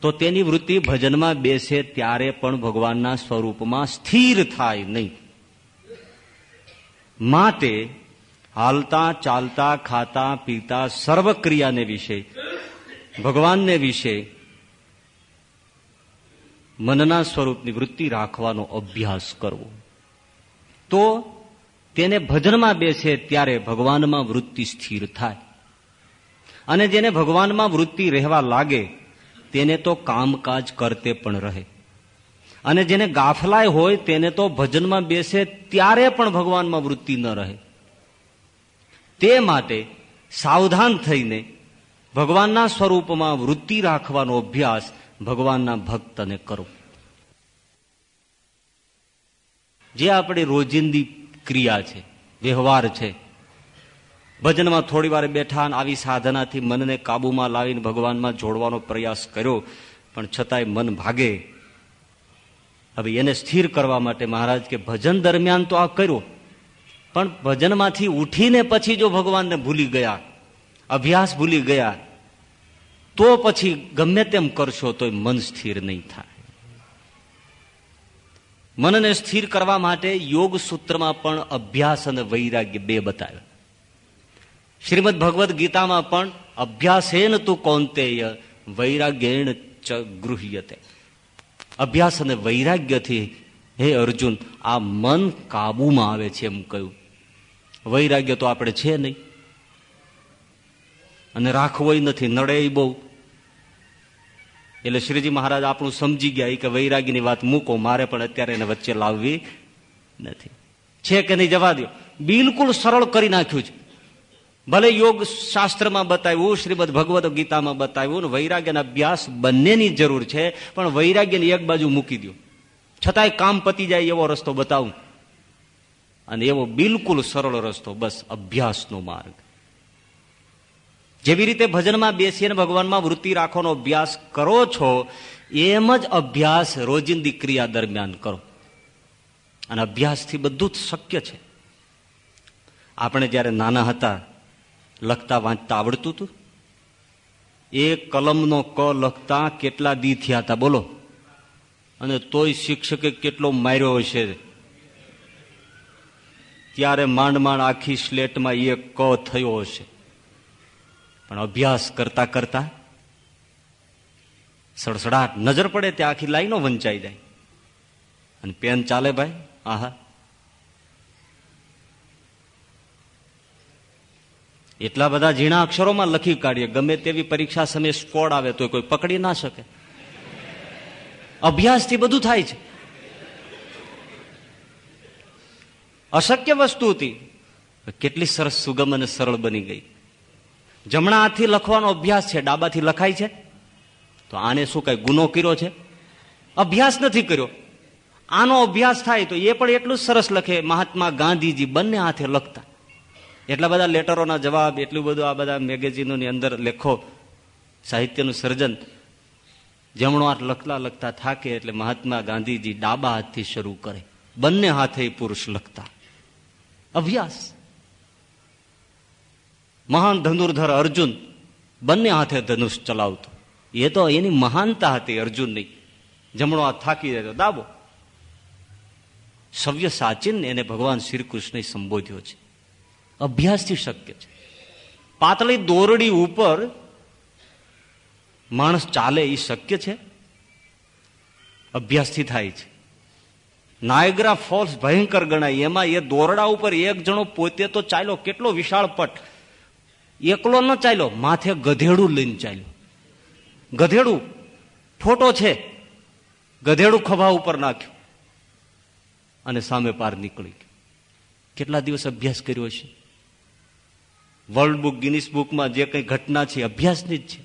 તો તેની વૃત્તિ ભજનમાં બેસે ત્યારે પણ ભગવાનના સ્વરૂપમાં સ્થિર થાય નહીં. માટે હાલતા, ચાલતા, ખાતા, પીતા સર્વ ક્રિયાને વિશે, ભગવાનને વિશે મનના સ્વરૂપની વૃત્તિ રાખવાનો અભ્યાસ કરવો. તો તેને ભજનમાં બેસે ત્યારે ભગવાનમાં વૃત્તિ સ્થિર થાય. અને જેને ભગવાનમાં વૃત્તિ રહેવા લાગે, તેને તો કામકાજ કરતે પણ રહે. અને જેને ગાફલાય હોય, તેને તો ભજનમાં બેસે ત્યારે પણ ભગવાનમાં વૃત્તિ ન રહે. તે માટે સાવધાન થઈને ભગવાનના સ્વરૂપમાં વૃત્તિ રાખવાનો અભ્યાસ ભગવાનના ભક્તને કરો. જે આપણી રોજિંદી ક્રિયા છે, વ્યવહાર છે, ભજનમાં થોડી વાર બેઠા આવી સાધનાથી મનને કાબુમાં લાવીને ભગવાનમાં જોડવાનો પ્રયાસ કર્યો, પણ છતાંય મન ભાગે. હવે એને સ્થિર કરવા માટે મહારાજ કે ભજન દરમિયાન તો આ કર્યો, પણ ભજનમાંથી ઉઠીને પછી જો ભગવાનને ભૂલી ગયા, અભ્યાસ ભૂલી ગયા તો પછી ગમે તેમ કરશો તો મન સ્થિર નહીં થાય. મનને સ્થિર કરવા માટે યોગ સૂત્રમાં પણ અભ્યાસ અને વૈરાગ્ય બે બતાવ્યા. શ્રીમદ ભગવદ્ ગીતામાં પણ અભ્યાસેન તું કોંતેય વૈરાગ્યેણ ચ ગૃહ્યતે. અભ્યાસ અને વૈરાગ્યથી હે અર્જુન, આ મન કાબુમાં આવે છે એમ કહ્યું. વૈરાગ્ય તો આપણે છે નહીં. અને રાખવો નથી, નડે બહુ. એટલે શ્રીજી મહારાજ આપણું સમજી ગયા કે વૈરાગ્યની વાત મૂકો, મારે પણ અત્યારે એને વચ્ચે લાવવી નથી. છે કે નહીં? જવા દો બિલકુલ સરળ કરી નાખ્યું છે. ભલે યોગ શાસ્ત્રમાં બતાવ્યું, શ્રીમદ ભગવદ ગીતામાં બતાવ્યું વૈરાગ્યના અભ્યાસ બંનેની જરૂર છે, પણ વૈરાગ્યની એક બાજુ મૂકી દો છતાંય કામ પતી જાય એવો રસ્તો બતાવું. અને એવો બિલકુલ સરળ રસ્તો, બસ અભ્યાસનો માર્ગ. જેવી રીતે ભજનમાં બેસીને ભગવાનમાં વૃત્તિ રાખવાનો અભ્યાસ કરો છો, એમ જ અભ્યાસ રોજિંદી ક્રિયા દરમિયાન કરો. અને અભ્યાસથી બધું જ શક્ય છે. આપણે જ્યારે નાના હતા, લખતા વાંચતા આવડતું હતું? એ કલમનો ક લખતા કેટલા દી થયા હતા, બોલો. અને તોય શિક્ષકે કેટલો માર્યો હશે? ત્યારે માંડ માંડ આખી સ્લેટમાં એ ક થયો હશે? પણ અભ્યાસ કરતા કરતા સડસડાટ નજર પડે ત્યાં આખી લાઈનો વંચાઈ જાય. અને પેન ચાલે ભાઈ? આહા. એટલા બધા ઝીણા અક્ષરોમાં લખી કાઢીએ. ગમે તેવી પરીક્ષા સમયે સ્કોડ આવે તો કોઈ પકડી ના શકે. અભ્યાસથી બધું થાય છે. અશક્ય વસ્તુ હતી. કેટલી સરસ સુગમ અને સરળ બની ગઈ. જમણા હાથથી લખવાનો અભ્યાસ છે, ડાબાથી લખાય છે. તો આને શું કઈ ગુનો કર્યો છે. અભ્યાસ નથી કર્યો. આનો અભ્યાસ થાય તો એ પણ એટલું જ સરસ લખે, મહાત્મા ગાંધીજી બંને હાથે લખતા. એટલા બધા લેટરોના જવાબ, એટલું બધું આ બધા મેગેઝિનોની અંદર લેખો, સાહિત્યનું સર્જન. જમણો હાથ લખતા લખતા થાકે એટલે મહાત્મા ગાંધીજી ડાબા હાથથી શરૂ કરે. બંને હાથે પુરુષ લખતા. અભ્યાસ. મહાન ધનુર્ધર અર્જુન બંને હાથે ધનુષ ચલાવતો. એ તો એની મહાનતા હતી અર્જુનની. જમણો હાથ થાકી જાય દાબો. સવ્ય સાચીન એને ભગવાન શ્રી કૃષ્ણે સંબોધ્યો છે. અભ્યાસથી શક્ય છે. પાતળી દોરડી ઉપર માણસ ચાલે એ શક્ય છે? અભ્યાસથી થાય છે. નાયગ્રા ફોલ્સ ભયંકર ગણાય. એમાં એ દોરડા ઉપર એક જણો પોતે તો ચાલ્યો કેટલો વિશાળ પટ. એકલો ન ચાલ્યો, માથે ગધેડું લઈને ચાલ્યો. ગધેડું ફોટો છે, ગધેડું ખભા ઉપર નાખ્યું અને સામે પાર નીકળી કેટલા દિવસ અભ્યાસ કર્યો છે? વર્લ્ડ બુક ગિનિસ બુકમાં જે કંઈ ઘટના છે, અભ્યાસની જ છે.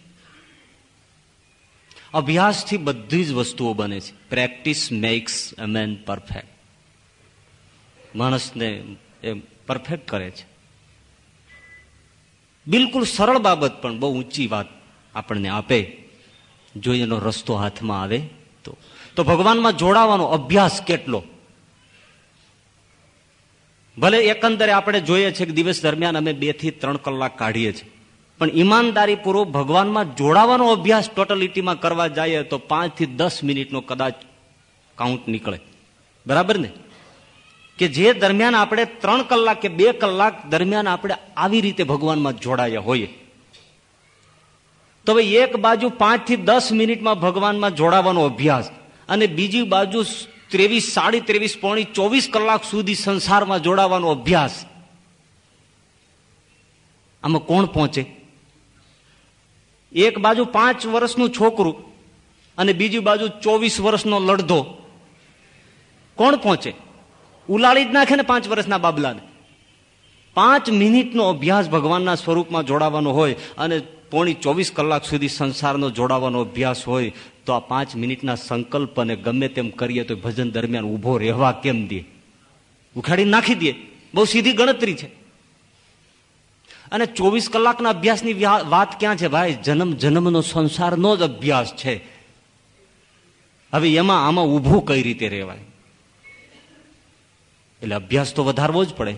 અભ્યાસથી બધી જ વસ્તુઓ બને છે. Practice makes a man perfect માણસને એ પરફેક્ટ કરે છે. બિલકુલ સરળ બાબત પણ બહુ ઊંચી વાત આપણને આપે. જો એનો રસ્તો હાથમાં આવે તો. તો ભગવાનમાં જોડાવાનો અભ્યાસ કેટલો? ભલે એકંદરે આપણે જોઈએ છીએ કે દિવસ દરમિયાન અમે બેથી ત્રણ કલાક કાઢીએ છીએ. પણ ઈમાનદારી પૂર્વક ભગવાનમાં જોડાવાનો અભ્યાસ ટોટલિટીમાં કરવા જઈએ તો પાંચથી દસ મિનિટનો કદાચ કાઉન્ટ નીકળે. બરાબર ને? કે જે દરમિયાન આપણે ત્રણ કલાક કે બે કલાક દરમિયાન આપણે આવી રીતે ભગવાનમાં જોડાયા હોઈએ. તો હવે એક બાજુ પાંચથી દસ મિનિટમાં ભગવાનમાં જોડાવાનો અભ્યાસ અને બીજી બાજુ ત્રેવીસ, સાડી ત્રેવીસ પોણી ચોવીસ કલાક સુધી સંસારમાં જોડાવાનો અભ્યાસ. આમાં કોણ પહોંચે? એક બાજુ પાંચ વર્ષનું છોકરું અને બીજી બાજુ ચોવીસ વર્ષનો લડધો. કોણ પહોંચે? ઉલાળી જ નાખે ને પાંચ વર્ષના બાબલાને. પાંચ મિનિટનો અભ્યાસ ભગવાનના સ્વરૂપમાં જોડાવાનો હોય અને પોણી ચોવીસ કલાક સુધી સંસારનો જોડાવાનો અભ્યાસ હોય તો આ પાંચ મિનિટના સંકલ્પને ગમે તેમ કરીએ તો ભજન દરમિયાન ઊભો રહેવા કેમ દે? ઉખાડી નાખી દે. બહુ સીધી ગણતરી છે. અને ચોવીસ કલાકના અભ્યાસની વાત ક્યાં છે ભાઈ? જન્મ, જન્મનો સંસારનો જ અભ્યાસ છે. હવે એમાં, આમાં ઊભું કઈ રીતે રહેવાય? એટલે અભ્યાસ તો વધારવો જ પડે.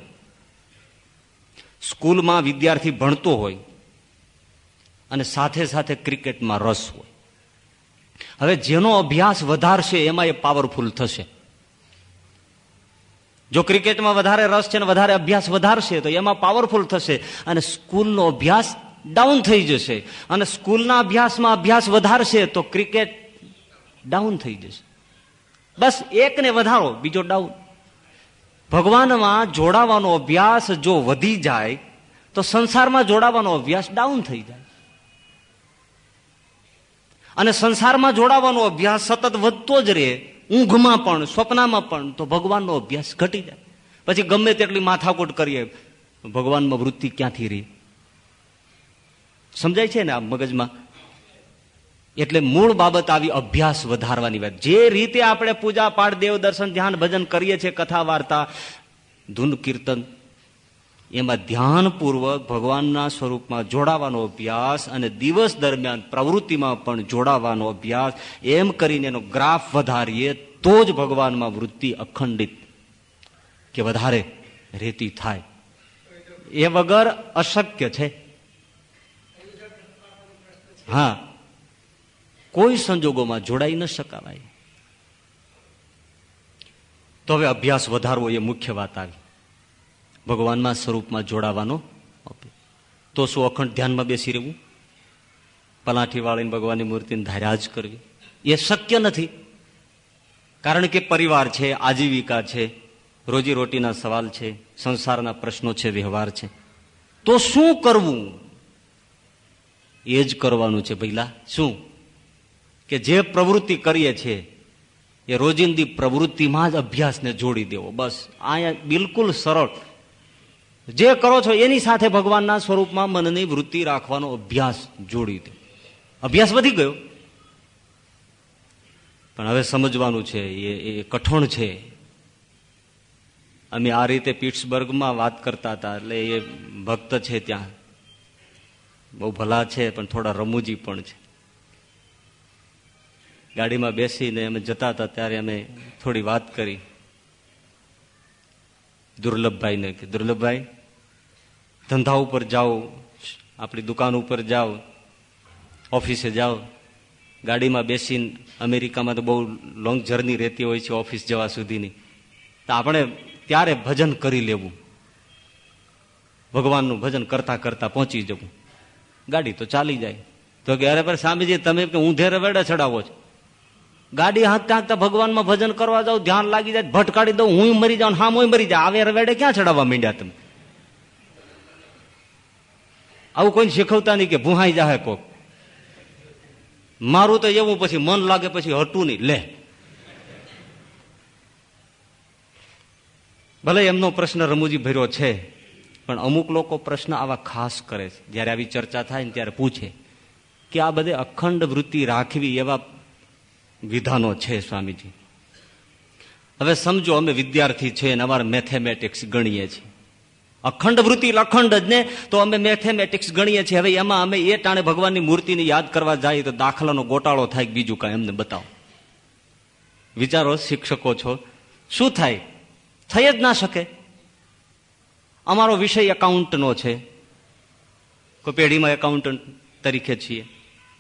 સ્કૂલમાં વિદ્યાર્થી ભણતો હોય અને સાથે સાથે ક્રિકેટમાં રસ હોય. હવે જેનો અભ્યાસ વધારશે એમાં એ પાવરફુલ થશે. જો ક્રિકેટમાં વધારે રસ છે ને વધારે અભ્યાસ વધારશે તો એમાં પાવરફુલ થશે અને સ્કૂલનો અભ્યાસ ડાઉન થઈ જશે. અને સ્કૂલના અભ્યાસમાં અભ્યાસ વધારશે તો ક્રિકેટ ડાઉન થઈ જશે. બસ એકને વધારો, બીજો ડાઉન ભગવાનમાં જોડાવાનો અભ્યાસ જો વધી જાય, તો સંસારમાં જોડાવાનો અભ્યાસ ડાઉન થઈ જાય. અને સંસારમાં જોડાવાનો અભ્યાસ સતત વધતો જ રહે, ઊંઘમાં પણ, સ્વપ્નમાં પણ, તો ભગવાનનો અભ્યાસ ઘટી જાય. પછી ગમે તેટલી માથાકૂટ કરીએ, ભગવાનમાં વૃત્તિ ક્યાંથી રહી? સમજાય છે ને આ મગજમાં? એટલે મૂળ બાબત આવી અભ્યાસ વધારવાની વાત. જે રીતે આપણે પૂજા પાઠ, દેવ દર્શન, ધ્યાન, ભજન કરીએ છીએ, કથા, વાર્તા, ધૂન, કીર્તન, એમાં ધ્યાનપૂર્વક ભગવાનના સ્વરૂપમાં જોડાવાનો અભ્યાસ અને દિવસ દરમિયાન પ્રવૃત્તિમાં પણ જોડાવાનો અભ્યાસ, એમ કરીને એનો ગ્રાફ વધારીએ તો જ ભગવાનમાં વૃત્તિ અખંડિત કે વધારે રેતી થાય. એ વગર અશક્ય છે. હા. કોઈ સંજોગોમાં જોડાઈ ન શકાવાય. તો હવે અભ્યાસ વધારવો એ મુખ્ય વાત આવી. ભગવાનના સ્વરૂપમાં જોડાવાનો તો શું અખંડ ધ્યાનમાં બેસી રહેવું? પલાઠી વાળીને ભગવાનની મૂર્તિને ધાર્યા જ કરવી. એ શક્ય નથી. કારણ કે પરિવાર છે, આજીવિકા છે રોજીરોટીના સવાલ છે, સંસારના પ્રશ્નો છે, વ્યવહાર છે. તો શું કરવું? એ જ કરવાનું છે ભૈલા શું? કે જે પ્રવૃત્તિ કરીએ છીએ, એ રોજિંદી પ્રવૃત્તિમાં જ અભ્યાસને જોડી દેવો. બસ, અહીંયા બિલકુલ સરળ. જે કરો છો, એની સાથે ભગવાનના સ્વરૂપમાં મનની વૃત્તિ રાખવાનો અભ્યાસ જોડી દે. અભ્યાસ વધી ગયો. પણ હવે સમજવાનું છે, એ એ કઠણ છે. અમે આ રીતે પીટ્સબર્ગમાં વાત કરતા હતા, એટલે એ ભક્ત છે ત્યાં. બહુ ભલા છે, પણ થોડા રમૂજી પણ છે. ગાડીમાં બેસીને અમે જતા હતા, ત્યારે અમે થોડી વાત કરી. દુર્લભભાઈને કે, દુર્લભભાઈ, ધંધા ઉપર જાઓ, આપણી દુકાન ઉપર જાઓ, ઓફિસે જાઓ. ગાડીમાં બેસીને અમેરિકામાં તો બહુ લોંગ જર્ની રહેતી હોય છે ઓફિસ જવા સુધીની. તો આપણે ત્યારે ભજન કરી લેવું. ભગવાનનું ભજન કરતા કરતા પહોંચી જવું. ગાડી તો ચાલી જાય. તો કે, અરે પર સ્વામીજી, તમે ઊંધે રવેડે ચડાવો છો? ગાડી હાંકતા હાંકતા ભગવાનમાં ભજન કરવા જાવ, ધ્યાન લાગી જાય, ભટકાડી દઉં હું મરી જાઉં હા હું મરી જાય. આવે રવેડે ક્યાં ચડાવવા માંડ્યા તમે? આવું કોઈ શીખવતા નહીં કે ભૂહાઈ જાહે કોક. મારું તો એવું પછી મન લાગે પછી હટું નહીં. લે. ભલે એમનો પ્રશ્ન રમૂજી ભર્યો છે, પણ અમુક લોકો પ્રશ્ન આવા ખાસ કરે છે. જ્યારે આવી ચર્ચા થાય ને ત્યારે પૂછે કે આ બધે અખંડ વૃત્તિ રાખવી એવા વિધાનો છે, સ્વામીજી. હવે સમજો, અમે વિદ્યાર્થી છે અને અમારે મેથેમેટિક્સ ગણીએ છીએ. અખંડ વૃત્તિ અખંડ જ ને, તો અમે મેથેમેટિક્સ ગણીએ છીએ. હવે એમાં અમે એ ટાણે ભગવાનની મૂર્તિને યાદ કરવા જઈએ તો દાખલાનો ગોટાળો થાય બીજું કાંઈ, એમને બતાવો. વિચારો, શિક્ષકો છો, શું થાય? થઈ જ ના શકે. અમારો વિષય એકાઉન્ટનો છે. કોઈ પેઢીમાં એકાઉન્ટન્ટ તરીકે છીએ.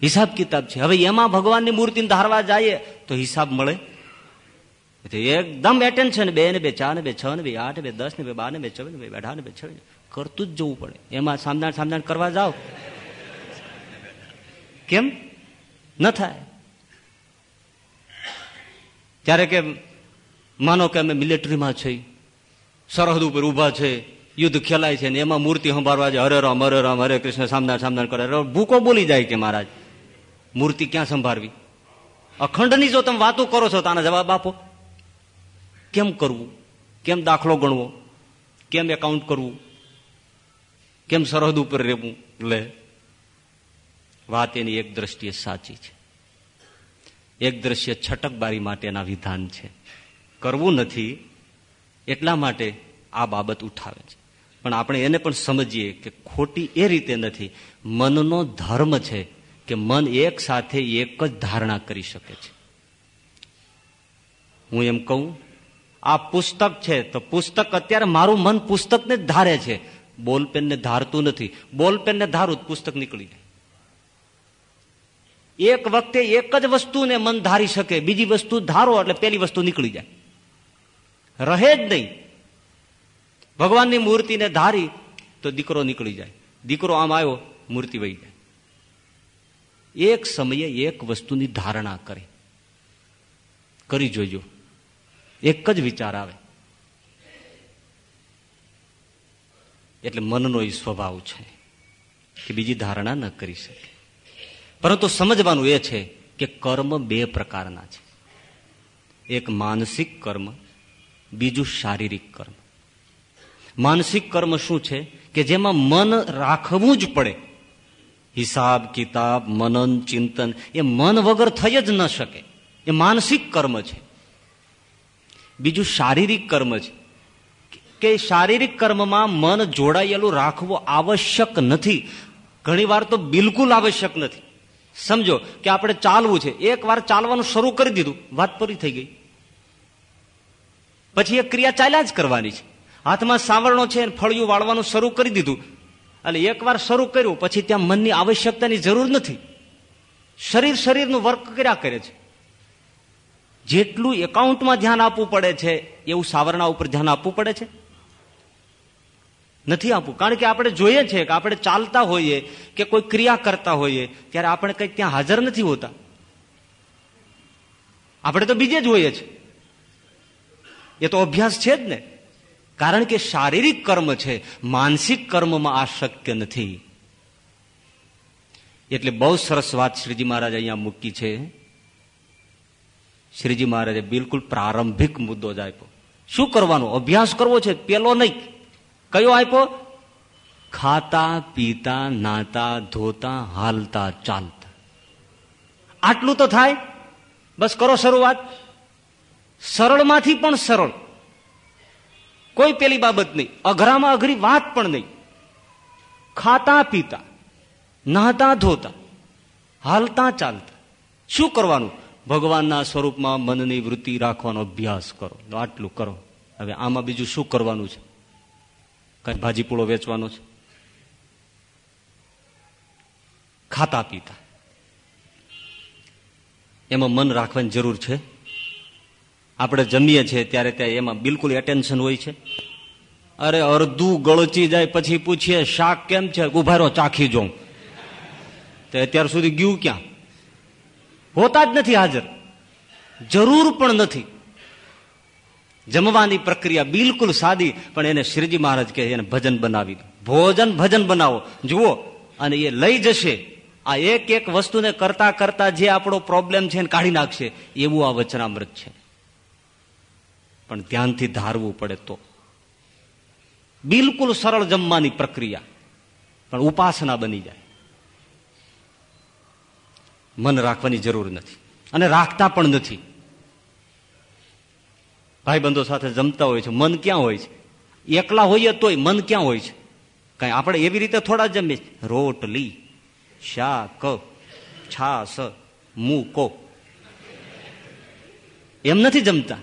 હિસાબ કિતાબ છે. હવે એમાં ભગવાનની મૂર્તિને ધારવા જઈએ તો હિસાબ મળે. એકદમ એટેન્શન બે ને બે, ચાર ને બે, છ ને બે, આઠ બે, દસ ને બે, બાર ને બે છ ને બે, અઢાર ને બે, છ કરતું જ જવું પડે. એમાં સામદાન સામદાન કરવા જાઓ. કેમ? ન થાય. ત્યારે કે માનો કે અમે મિલિટરીમાં છીએ સરહદ ઉપર ઊભા છે. યુદ્ધ ખેલાય છે ને એમાં મૂર્તિ સંભાળવા છે હરે રામ હરે રામ, હરે કૃષ્ણ સામદાન સામદાન કરે. ભૂકો બોલી જાય કે મહારાજ. મૂર્તિ ક્યાં સંભાળવી? અખંડની જો તમે વાતો કરો છો તો આના જવાબ આપો. કેમ કરવું? કેમ દાખલો ગણવો? કેમ એકાઉન્ટ કરવું? કેમ સરહદ ઉપર રહેવું? લે. વાત એની એક દ્રષ્ટિએ સાચી છે. એક દ્રશ્ય છટકબારી માટેના વિધાન છે. કરવું નથી એટલા માટે આ બાબત ઉઠાવે છે. પણ આપણે એને પણ સમજીએ કે ખોટી એ રીતે નથી. મનનો ધર્મ છે કે મન એક સાથે એક જ ધારણા કરી શકે છે. હું એમ કહું, આ પુસ્તક છે, તો પુસ્તક અત્યારે મારું મન પુસ્તકને જ ધારે છે. બોલપેનને ધારતું નથી. બોલપેનને ધારું, પુસ્તક નીકળી જાય. એક વખતે એક જ વસ્તુને મન ધારી શકે, બીજી વસ્તુ ધારો એટલે પેલી વસ્તુ નીકળી જાય. રહે જ નહીં. ભગવાનની મૂર્તિને ધારી તો દીકરો નીકળી જાય. દીકરો આમ આવ્યો, મૂર્તિ વહી જાય. એક સમયે એક વસ્તુની ધારણા કરે. કરી જોજો. એક જ વિચાર આવે. એટલે મનનો એ સ્વભાવ છે કે બીજી ધારણા ન કરી શકે. પરંતુ સમજવાનું એ છે કે કર્મ બે પ્રકારના છે. એક માનસિક કર્મ, બીજું શારીરિક કર્મ. માનસિક કર્મ શું છે? કે જેમાં મન રાખવું જ પડે. હિસાબ, કિતાબ, મનન, ચિંતન, એ મન વગર થઈ જ ન શકે. એ માનસિક કર્મ છે. બીજું શારીરિક કર્મ છે. કે શારીરિક કર્મમાં મન જોડાયેલું રાખવું આવશ્યક નથી. ઘણીવાર તો બિલકુલ આવશ્યક નથી. સમજો કે આપણે ચાલવું છે. એક વાર ચાલવાનું શરૂ કરી દીધું, વાત પૂરી થઈ ગઈ. પછી એ ક્રિયા ચાલ્યા જ કરવાની છે. હાથમાં સાવરણો છે ફળિયું વાળવાનું શરૂ કરી દીધું. એટલે એકવાર શરૂ કર્યું, પછી ત્યાં મનની આવશ્યકતાની જરૂર નથી. શરીર શરીરનું વર્ક કર્યા કરે છે. જેટલું એકાઉન્ટમાં ધ્યાન આપવું પડે છે, એવું સાવરણા ઉપર ધ્યાન આપવું પડે છે. નથી આપવું. કારણ કે આપણે જોઈએ છીએ કે આપણે ચાલતા હોઈએ કે કોઈ ક્રિયા કરતા હોઈએ, ત્યારે આપણે કંઈક ત્યાં હાજર નથી હોતા. આપણે તો બીજે જ હોઈએ છીએ. એ તો અભ્યાસ છે જ ને. કારણ કે શારીરિક કર્મ છે, માનસિક કર્મમાં આ શક્ય નથી. એટલે બહુ સરસ વાત શ્રીજી મહારાજ અહીંયા મૂકી છે. શ્રીજી મહારાજે બિલકુલ પ્રારંભિક મુદ્દો જ આપ્યો. શું કરવાનો? અભ્યાસ કરવો છે? પેલો નહીં. કયો આપ્યો? ખાતા, પીતા, નાતા, ધોતા, હાલતા, ચાલતા. આટલું તો થાય. બસ કરો શરૂઆત. સરળમાંથી પણ સરળ. કોઈ પેલી બાબત નહીં. અઘરામાં અઘરી વાત પણ નહીં. ખાતા પીતા, નહાતા ધોતા, હાલતા ચાલતા. શું કરવાનું? ભગવાનના સ્વરૂપમાં મનની વૃત્તિ રાખવાનો અભ્યાસ કરો. આટલું કરો. હવે આમાં બીજું શું કરવાનું છે? કઈ ભાજીપુળો વેચવાનો છે? ખાતા પીતા. એમાં મન રાખવાની જરૂર છે? આપણે જમીએ છીએ ત્યારે ત્યાં એમાં બિલકુલ એટેન્શન હોય છે. અરે અડધું ગળચી જાય પછી પૂછીએ, શાક કેમ છે? ઉભારો ચાખી જોઉં. તો અત્યાર સુધી ગયું ક્યાં? હોતા જ નથી હાજર. જરૂર પણ નથી. જમવાની પ્રક્રિયા બિલકુલ સાદી, પણ એને શ્રીજી મહારાજ કહે, એને ભજન બનાવી ભોજન, ભજન બનાવો. જુઓ, અને એ લઈ જશે. આ એક એક વસ્તુને કરતા કરતા જે આપણો પ્રોબ્લેમ છે એને કાઢી નાખશે. એવું આ વચનામૃત છે. પણ ધ્યાનથી ધારવું પડે તો. બિલકુલ સરળ જમવાની પ્રક્રિયા, પણ ઉપાસના બની જાય. મન રાખવાની જરૂર નથી અને રાખતા પણ નથી. ભાઈબંધો સાથે જમતા હોય છે, મન ક્યાં હોય છે? એકલા હોઈએ તોય મન ક્યાં હોય છે? કઈ આપણે એવી રીતે થોડા જમીએ રોટલી, શાક છાસ મૂકો. એમ નથી જમતા.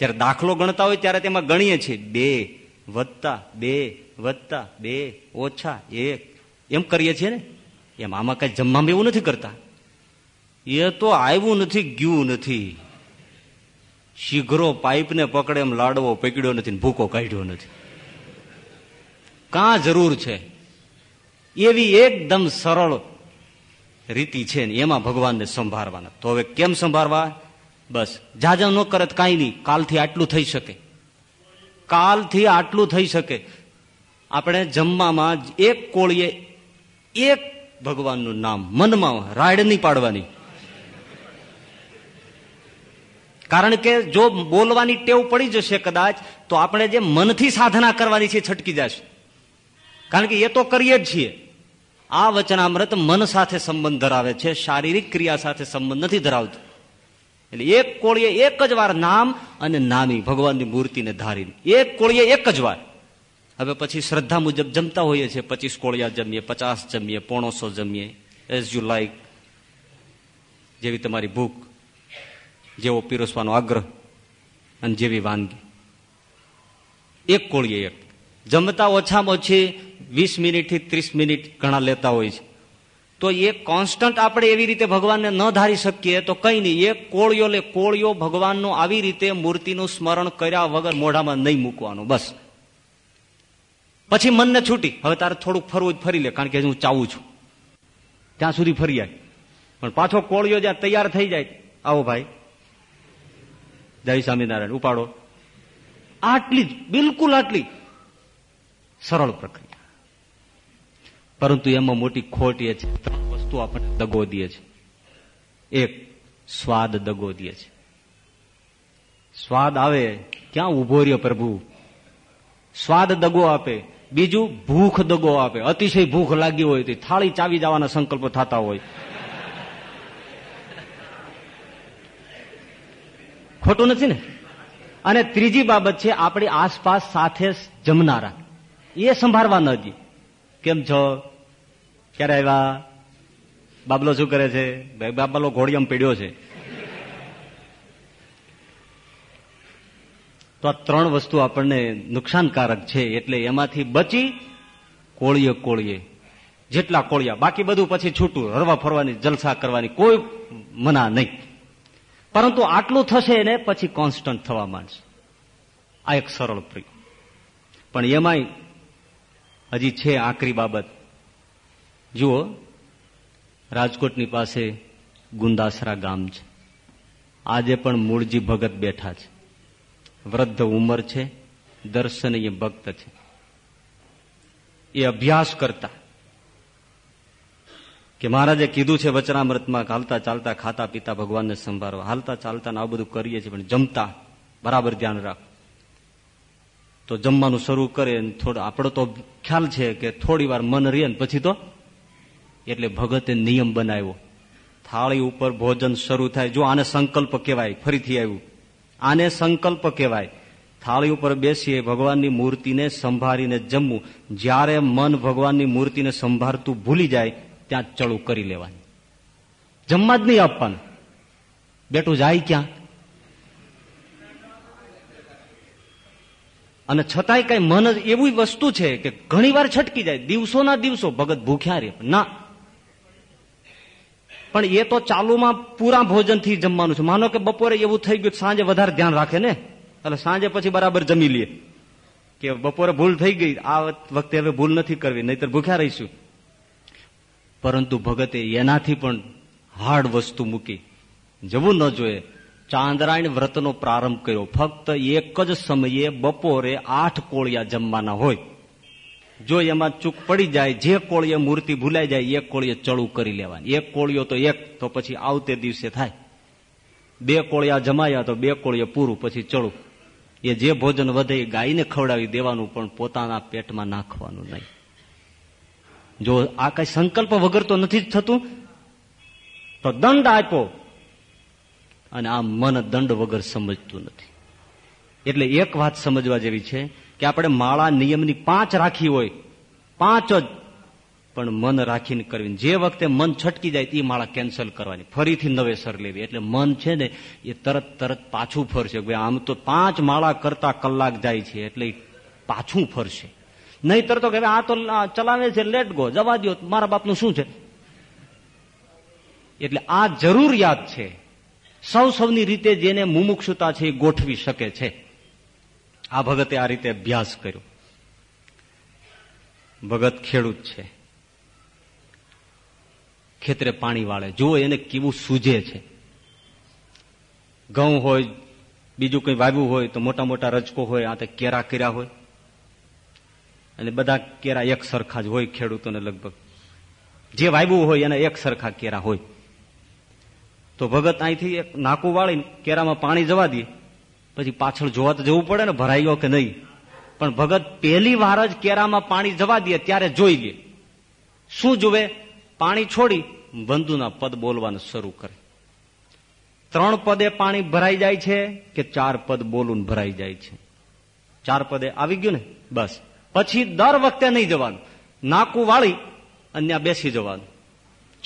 જયારે દાખલો ગણતા હોય ત્યારે તેમાં ગણીએ છીએ. બે વત્તા બે વત્તા, બે ઓછા એક. એમ કરીએ છીએ ને? એમ આમાં કઈ જમવામાં એવું નથી કરતા. એ તો આવ્યું નથી, ગયું નથી. શીઘ્રો પાઇપને પકડે એમ લાડવો પકડ્યો નથી ને ભૂકો કાઢ્યો નથી. કાં જરૂર છે? એવી એકદમ સરળ રીતિ છે ને એમાં ભગવાનને સંભાળવાના. તો હવે કેમ સંભાળવા? બસ. જાજા ન કરે કાંઈ નહીં. કાલથી આટલું થઈ શકે. કાલથી આટલું થઈ શકે. આપણે જમવામાં એક કોળીએ એક ભગવાનનું નામ મનમાં રાડ નહીં પાડવાની. કારણ કે જો બોલવાની ટેવ પડી જશે કદાચ, તો આપણે જે મનથી સાધના કરવાની છે છટકી જશે. કારણ કે એ તો કરીએ જ છીએ. આ વચનામૃત મન સાથે સંબંધ ધરાવે છે, શારીરિક ક્રિયા સાથે સંબંધ નથી ધરાવતું. એટલે એક કોળીએ એક જ વાર નામ અને નામી ભગવાનની મૂર્તિને ધારીને. એક કોળીએ એક જ વાર. હવે પછી શ્રદ્ધા મુજબ જમતા હોઈએ છીએ. પચીસ કોળિયા જમીએ, પચાસ જમીએ, પોણોસો જમીએ. એઝ યુ લાઈક જેવી તમારી ભૂખ, જેવો પીરસવાનો આગ્રહ અને જેવી વાનગી. એક કોળીએ એક. જમતા ઓછામાં ઓછી વીસ મિનિટથી ત્રીસ મિનિટ ઘણા લેતા હોય છે. તો એ કોન્સ્ટન્ટ આપણે એવી રીતે ભગવાનને ન ધારી શકીએ તો કઈ નહીં. એ કોળિયો લે કોળિયો ભગવાનનો આવી રીતે મૂર્તિનું સ્મરણ કર્યા વગર મોઢામાં નહીં મૂકવાનું. બસ. પછી મનને છૂટી. હવે તારે થોડુંક ફરવું જ ફરી લે, કારણ કે હું ચાવું છું. ત્યાં સુધી ફરી જાય પણ પાછો કોળિયો જ્યાં તૈયાર થઈ જાય, આવો ભાઈ. જય સ્વામિનારાયણ. ઉપાડો. આટલી જ, બિલકુલ આટલી સરળ પ્રક્રિયા. પરંતુ એમાં મોટી ખોટ એ છે. ત્રણ વસ્તુ આપણને દગો દે છે. એક, સ્વાદ દગો દે છે. સ્વાદ આવે, ક્યાં ઊભો રહ્યો પ્રભુ? સ્વાદ દગો આપે. બીજું, ભૂખ દગો આપે. અતિશય ભૂખ લાગી હોય તો થાળી ચાવી જવાના સંકલ્પ થતા હોય. ખોટું નથી ને? અને ત્રીજી બાબત છે, આપણી આસપાસ સાથે જમનારા. એ સંભાળવા ન જી કેમ છો? ક્યારે આવ્યા? બાબલો શું કરે છે? બાબલો ઘોડિયામ પીડ્યો છે. તો આ ત્રણ વસ્તુ આપણને નુકસાનકારક છે, એટલે એમાંથી બચી કોળીએ કોળીએ. જેટલા કોળિયા, બાકી બધું પછી છૂટું, હરવા ફરવાની, જલસા કરવાની કોઈ મના નહીં. પરંતુ આટલું થશે ને પછી કોન્સ્ટન્ટ થવા માંડશે. આ એક સરળ પ્રિય પણ એમાંય હજી છે આકરી બાબત. જુઓ, રાજકોટની પાસે ગુંદાસરા ગામ છે. આજે પણ મૂળજી ભગત બેઠા છે. વૃદ્ધ ઉંમર છે, દર્શનીય ભક્ત છે. એ અભ્યાસ કરતા કે મહારાજે કીધું છે વચનામૃતમાં હાલતા ચાલતા ખાતા પીતા ભગવાનને સંભાળવા. હાલતા ચાલતા આ બધું કરીએ છીએ, પણ જમતા બરાબર ધ્યાન રાખ. તો જમવાનું શરૂ કરે થોડો આપણો તો ખ્યાલ છે કે થોડી વાર મન રહે પછી તો એટલે ભગતે નિયમ બનાવ્યો. થાળી ઉપર ભોજન શરૂ થાય. જો આને સંકલ્પ કહેવાય, ફરીથી આવ્યું. આને સંકલ્પ કહેવાય. થાળી ઉપર બેસીએ, ભગવાનની મૂર્તિને સંભાળીને જમવું. જ્યારે મન ભગવાનની મૂર્તિને સંભાળતું ભૂલી જાય, ત્યાં ચડું કરી લેવાનું. જમવા જ નહીં આપવાનું. બેટું જાય ક્યાં? અને છતાંય કઈ મન જ એવી વસ્તુ છે કે ઘણી છટકી જાય. દિવસોના દિવસો ભગત ભૂખ્યા રે. ના. પણ એ તો ચાલુમાં પૂરા ભોજનથી જમવાનું છે. માનો કે બપોરે એવું થઈ ગયું સાંજે વધારે ધ્યાન રાખે ને? એટલે સાંજે પછી બરાબર જમી લે. કે બપોરે ભૂલ થઈ ગઈ. આ વખતે હવે ભૂલ નથી કરવી, નહીતર ભૂખ્યા રહીશું. પરંતુ ભગતે એનાથી પણ હાર્ડ વસ્તુ મૂકી. જવું ન જોઈએ. ચાંદ્રાયણ વ્રતનો પ્રારંભ કર્યો. ફક્ત એક જ સમયે બપોરે આઠ કોળિયા જમવાના હોય. જો એમાં ચૂક પડી જાય, જે કોળીએ મૂર્તિ ભૂલાઈ જાય, એક કોળીએ ચડું કરી લેવાની. એક કોળીઓ તો એક, તો પછી આવતે દિવસે થાય. બે કોળિયા જમાયા તો બે કોળીએ પૂરું, પછી ચડું એ જે ભોજન વધે એ ગાયને ખવડાવી દેવાનું, પણ પોતાના પેટમાં નાખવાનું નહીં. જો આ કઈ સંકલ્પ વગર તો નથી જ થતું? તો દંડ આપ્યો. અને આ મન દંડ વગર સમજતું નથી. એટલે એક વાત સમજવા જેવી છે કે આપણે માળા નિયમની પાંચ રાખી હોય, પાંચ જ, પણ મન રાખીને કરવી. જે વખતે મન છટકી જાય તે માળા કેન્સલ કરવાની. ફરીથી નવેસર લેવી. એટલે મન છે ને, એ તરત તરત પાછું ફરશે. ભાઈ, આમ તો પાંચ માળા કરતા કલાક જાય છે, એટલે પાછું ફરશે. નહીતર તો કે આ તો ચલાવે છે લેટ ગો જવા દો મારા બાપનું શું છે? એટલે આ જરૂરિયાત છે. સૌ સૌની રીતે જેને મુમુક્ષુતા છે એ ગોઠવી શકે છે. આ ભગતે આ રીતે અભ્યાસ કર્યો. ભગત ખેડૂત છે. ખેતરે પાણી વાળે. જુઓ એને કેવું સૂજે છે. ઘઉં હોય, બીજું કંઈ વાવ્યું હોય તો મોટા મોટા રજકો હોય, આ તે કેરા કર્યા હોય. અને બધા કેરા એક સરખા જ હોય ખેડૂતોને લગભગ. જે વાવ્યું હોય એના એક સરખા કેરા હોય. તો ભગત અહીંથી એક નાકું વાળીને કેરામાં પાણી જવા દે. પછી પાછળ જોવા તો જવું પડે ને ભરાઈ ગયો કે નહીં? પણ ભગત પહેલી વાર જ કેરામાં પાણી જવા દે, ત્યારે જોઈ લે. શું જુએ? પાણી છોડી બંધુના પદ બોલવાનું શરૂ કરે. ત્રણ પદે પાણી ભરાઈ જાય છે કે ચાર પદ બોલું ભરાઈ જાય છે? ચાર પદે આવી ગયું ને? બસ. પછી દર વખતે નહીં જવાનું. નાકું વાળી અને બેસી જવાનું.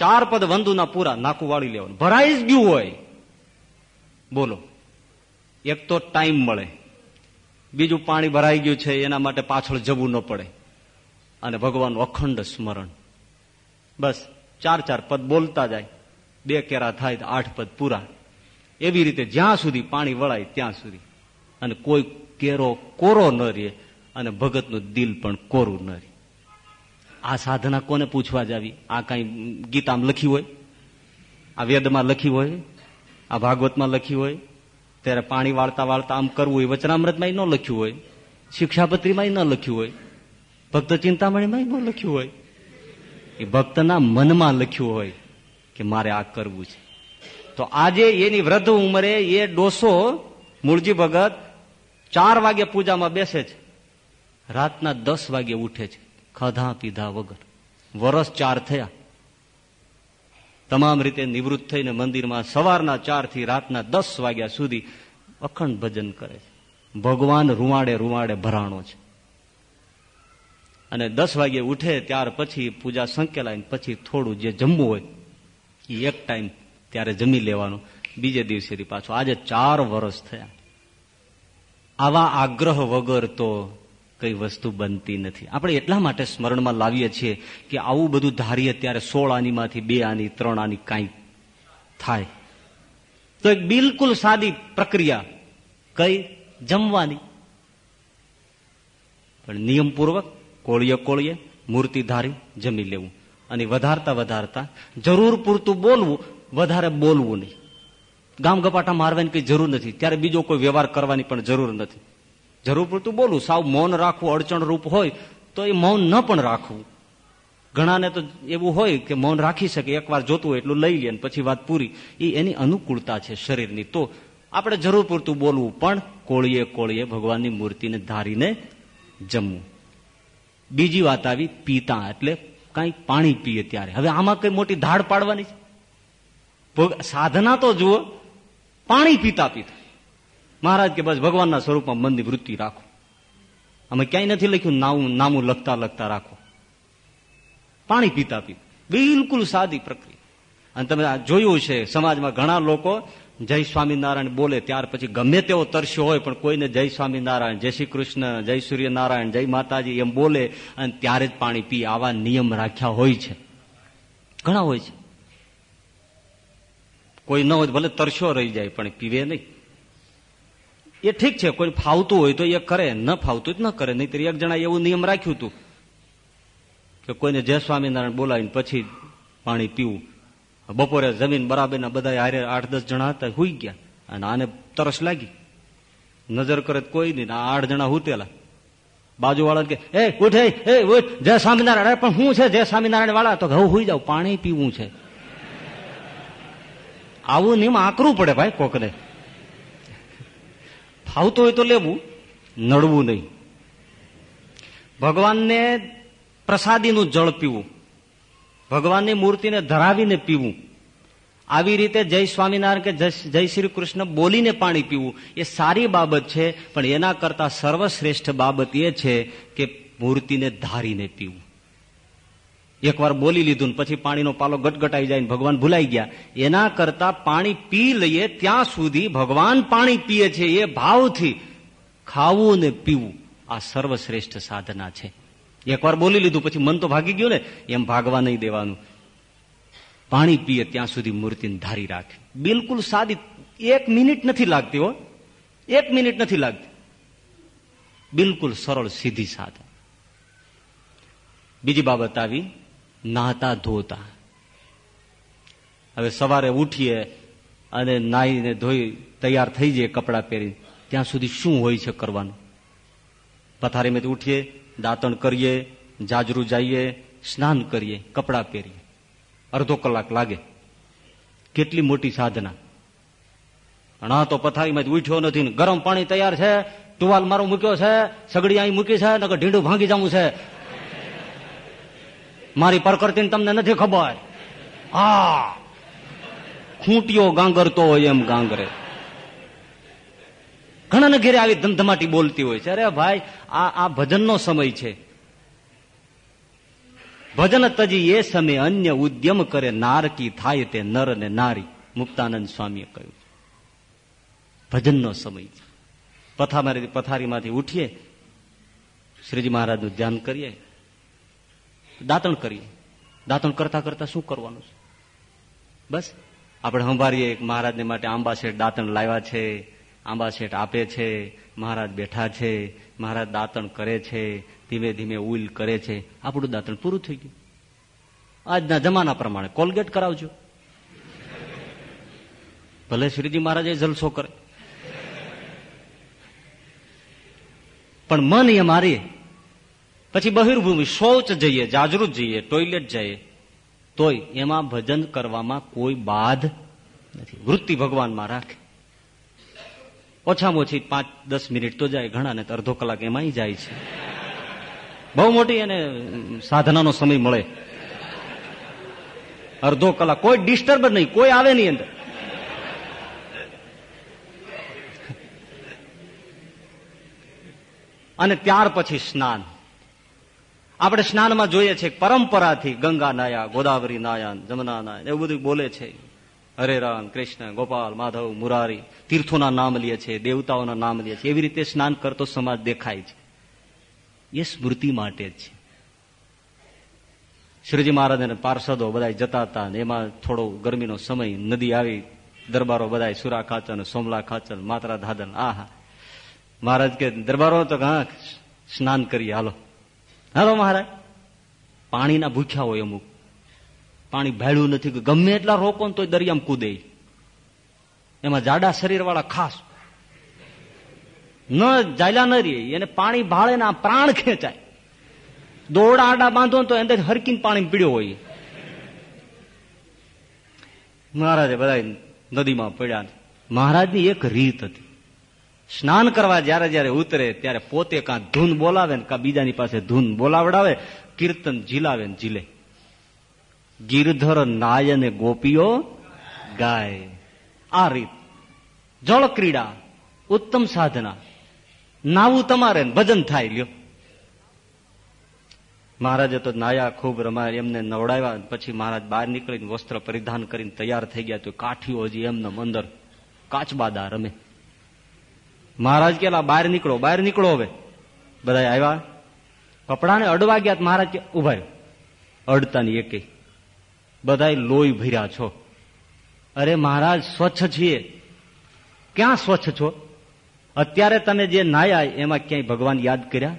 ચાર પદ વંદુના પૂરા નાકું વાળી લેવાનું. ભરાઈ જ ગયું હોય. બોલો. એક તો ટાઈમ મળે. બીજું પાણી ભરાઈ ગયું છે, એના માટે પાછળ જવું ન પડે. અને ભગવાનનું અખંડ સ્મરણ. બસ, ચાર ચાર પદ બોલતા જાય. બે કેરા થાય તો આઠ પદ પૂરા. એવી રીતે જ્યાં સુધી પાણી વળાય ત્યાં સુધી. અને કોઈ કેરો કોરો ન રહે અને ભગતનું દિલ પણ કોરું ન રહે. આ સાધના કોને પૂછવા જાવી? આ કઈ ગીતામાં લખી હોય? આ વેદમાં લખી હોય? આ ભાગવતમાં લખી હોય? ત્યારે પાણી વાળતા વાળતા આમ કરવું હોય વચનામૃતમાં ન લખ્યું હોય શિક્ષાપત્રીમાં ન લખ્યું હોય, ભક્ત ચિંતામણીમાં ન લખ્યું હોય. એ ભક્તના મનમાં લખ્યું હોય કે મારે આ કરવું છે. તો આજે એની વૃદ્ધ ઉંમરે એ ડોસો મૂળજી ભગત ચાર વાગે પૂજામાં બેસે છે. રાતના દસ વાગે ઉઠે છે. ખાધા, પીધા વગર. વરસ ચાર થયા. તમામ રીતે નિવૃત્ત થઈને મંદિરમાં સવારના ચારથી રાતના દસ વાગ્યા સુધી અખંડ ભજન કરે છે. ભગવાન રૂવાડે રૂવાડે ભરાણો છે. અને દસ વાગે ઉઠે ત્યાર પછી પૂજા સંકેલાય પછી થોડું જે જમવું હોય એ એક ટાઈમ ત્યારે જમી લેવાનું. બીજે દિવસેથી પાછું. આજે ચાર વર્ષ થયા. આવા આગ્રહ વગર તો કઈ વસ્તુ બનતી નથી. આપણે એટલા માટે સ્મરણમાં લાવીએ છીએ કે આવું બધું ધારીએ ત્યારે સોળ આનીમાંથી બે આની, ત્રણ આની કાંઈ થાય. તો એક બિલકુલ સાદી પ્રક્રિયા, કઈ? જમવાની. પણ નિયમપૂર્વક કોળીએ કોળીએ મૂર્તિ ધારી જમી લેવું. અને વધારતા વધારતા જરૂર પૂરતું બોલવું, વધારે બોલવું નહીં. ગામ ગપાટા મારવાની કઈ જરૂર નથી. ત્યારે બીજો કોઈ વ્યવહાર કરવાની પણ જરૂર નથી. જરૂર પૂરતું બોલવું સાવ મૌન રાખવું, અડચણ રૂપ હોય, તો એ મૌન ન પણ રાખવું. ઘણાને તો એવું હોય કે મૌન રાખી શકે, એકવાર જોતું હોય એટલું લઈ લે પછી વાત પૂરી. એ એની અનુકૂળતા છે શરીરની. તો આપણે જરૂર પૂરતું બોલવું, પણ કોળીએ કોળીએ ભગવાનની મૂર્તિને ધારીને જમવું. બીજી વાત આવી, પીતા, એટલે કઈ પાણી પીએ ત્યારે. હવે આમાં કઈ મોટી ધાડ પાડવાની છે? સાધના તો જુઓ, પાણી પીતા પીતા મહારાજ કે બસ ભગવાનના સ્વરૂપમાં મનની વૃત્તિ રાખો. અમે ક્યાંય નથી લખ્યું નામું નામું લખતા લખતા રાખો. પાણી પીતા પીતા બિલકુલ સાદી પ્રક્રિયા. અને તમે જોયું છે, સમાજમાં ઘણા લોકો જય સ્વામિનારાયણ બોલે ત્યાર પછી ગમે તેવો તરસ્યો હોય, પણ કોઈને જય સ્વામિનારાયણ, જય શ્રી કૃષ્ણ, જય સૂર્યનારાયણ, જય માતાજી એમ બોલે, અને ત્યારે જ પાણી પી આવા નિયમ રાખ્યા હોય છે. ઘણા હોય છે. કોઈ ન હોય ભલે તરસ્યો રહી જાય, પણ પીવે નહીં. એ ઠીક છે, કોઈ ફાવતું હોય તો એ કરે, ન ફાવતું જ ન કરે. નહીં એક જણા એવું નિયમ રાખ્યું હતું કે કોઈને જય સ્વામિનારાયણ બોલાવીને પછી પાણી પીવું. બપોરે જમીન બરાબરના બધા હારે આઠ દસ જણા હતા, હુઈ ગયા. અને આને તરસ લાગી. નજર કરે કોઈ નહીં, આ આઠ જણા હુતેલા. બાજુવાળા કે, એ, ઉઠે, એ ઉઠ, જય સ્વામિનારાયણ. પણ શું છે જય સ્વામિનારાયણ વાળા તો હું, હુઈ જાવ પાણી પીવું છે. આવું નિયમ આકરું પડે ભાઈ કોકને. ફાવતું હોય તો લેવું, નડવું નહીં. ભગવાનને પ્રસાદીનું જળ પીવું, ભગવાનની મૂર્તિને ધરાવીને પીવું, આવી રીતે જય સ્વામિનારાયણ કે જય શ્રી કૃષ્ણ બોલીને પાણી પીવું, એ સારી બાબત છે, પણ એના કરતા સર્વશ્રેષ્ઠ બાબત એ છે કે મૂર્તિને ધારીને પીવું. એકવાર બોલી લીધું ને પછી પાણીનો પાલો ગટગટાઈ જાય ભગવાન ભૂલાઈ ગયા. એના કરતા પાણી પી લઈએ ત્યાં સુધી ભગવાન પાણી પીએ છે એ ભાવથી ખાવું ને પીવું આ સર્વશ્રેષ્ઠ સાધના છે. એકવાર બોલી લીધું પછી મન તો ભાગી ગયું ને, એમ ભાગવા નહીં દેવાનું. પાણી પીએ ત્યાં સુધી મૂર્તિને ધારી રાખે. બિલકુલ સાદી, એક મિનિટ નથી લાગતી હો. એક મિનિટ નથી લાગતી. બિલકુલ સરળ, સીધી સાધના. બીજી બાબત આવી. નાતા ધોતા. હવે સવારે ઉઠીએ અને નાહીને ધોઈ તૈયાર થઈ જઈએ કપડાં પહેરી ત્યાં સુધી શું હોય છે કરવાનું? પથારીમાંથી ઉઠીએ, દાંતણ કરીએ, જાજરૂ જઈએ, સ્નાન કરીએ, કપડાં પહેરીએ. અડધો કલાક લાગે. કેટલી મોટી સાધના. આ તો પથારીમાંથી ઉઠ્યો નથી ગરમ પાણી તૈયાર છે, ટુવાલ મારો મૂક્યો છે, સગડી અહીં મૂકી છે, નકર ઢીંડું ભાંગી જવું છે. મારી પ્રકૃતિ તમને નથી ખબર? હા. ખૂંટીઓ ગાંગરતો હોય એમ ગાંગરે. ઘણાને ઘેરે આવી ધમધમાટી બોલતી હોય છે. અરે ભાઈ, આ આ ભજનનો સમય છે. ભજન તજી એ સમય અન્ય ઉદ્યમ કરે, નારકી થાય તે નર ને નારી. મુક્તાનંદ સ્વામીએ કહ્યું ભજનનો સમય છે. પથારી પથારીમાંથી ઉઠીએ. શ્રીજી મહારાજનું ધ્યાન કરીએ. દાંતણ કરીએ. દાંતણ કરતા કરતા શું કરવાનું છે? બસ. આપણે સંભાળીએ મહારાજને માટે આંબા શેઠ દાંતણ લાવ્યા છે, આંબા શેઠ આપે છે, મહારાજ બેઠા છે, મહારાજ દાંતણ કરે છે, ધીમે ધીમે ઉલ કરે છે. આપણું દાંતણ પૂરું થઈ ગયું. આજના જમાના પ્રમાણે કોલગેટ કરાવજો. ભલે શ્રીજી મહારાજે જલસો કરે. પણ મન એ મારીએ. પછી બહિર્ભૂમિ શૌચ જઈએ જાજરૂત જઈએ ટોયલેટ જઈએ, તોય એમાં ભજન કરવામાં કોઈ બાધ નથી. વૃત્તિ ભગવાનમાં રાખે. ઓછામાં ઓછી પાંચ, દસ મિનિટ તો જાય ઘણા, ને અડધો કલાક એમાં જાય છે. બહુ મોટી એને સાધનાનો સમય મળે. અડધો કલાક. કોઈ ડિસ્ટર્બ નહીં, કોઈ આવે નહીં અંદર. અને ત્યાર પછી સ્નાન. આપણે સ્નાનમાં જોઈએ છીએ પરંપરાથી ગંગા નાયા, ગોદાવરી નાયા, જમના નાયા, એવું બધું બોલે છે. હરે રામ, કૃષ્ણ, ગોપાલ, માધવ, મુરારી, તીર્થોના નામ લે છે, દેવતાઓના નામ લે છે. એવી રીતે સ્નાન કરતો સમાજ દેખાય છે. એ સ્મૃતિ માટે જ છે. શ્રીજી મહારાજ અને પાર્ષદો બધા જતા હતા એમાં થોડો ગરમીનો સમય, નદી આવી, દરબારો બધા સુરા ખાચર સોમલા ખાચર માત્રા ધાદન આહા. મહારાજ કે દરબારો તો હા, સ્નાન કરીએ, હાલો. હાલો મહારાજ. પાણીના ભૂખ્યા હોય અમુક. પાણી ભાડ્યું નથી ગમે એટલા રોકો ને તો દરિયામાં કૂદે. એમાં જાડા શરીર વાળા ખાસ. ન જાયલા ન રે એને પાણી ભાળે ને પ્રાણ ખેંચાય. દોડા આડા બાંધો તો એને હરકીને પાણી પીડ્યો હોય. મહારાજે બધા નદીમાં પડ્યા. મહારાજની એક રીત હતી. સ્નાન કરવા જયારે જયારે ઉતરે, ત્યારે પોતે કાં ધૂન બોલાવે ને કાં બીજાની પાસે ધૂન બોલાવડાવે, કીર્તન જીલાવે ને જીલે. ગીરધર નાયને ગોપીઓ ગાય. આ રીત. જળ ક્રીડા ઉત્તમ સાધના. નાવું તમારે ભજન થાય લ્યો. મહારાજે તો નાયા ખૂબ રમાયા, એમને નવડાવ્યા પછી મહારાજ બહાર નીકળીને વસ્ત્ર પરિધાન કરીને તૈયાર થઈ ગયા, તો કાઠીઓ હજી એમને અંદર કાચબાદા રમે. મહારાજ કેલા બહાર નીકળો બહાર નીકળો હવે. બધા આવ્યા. કપડાને અડવા ગયા મહારાજ કે, ઊભા અડતા અડતાની એકે. બધા લોહી ભર્યા છો. અરે મહારાજ, સ્વચ્છ છીએ. ક્યાં સ્વચ્છ છો? અત્યારે તમે જે નાયા, એમાં ક્યાંય ભગવાન યાદ કર્યા?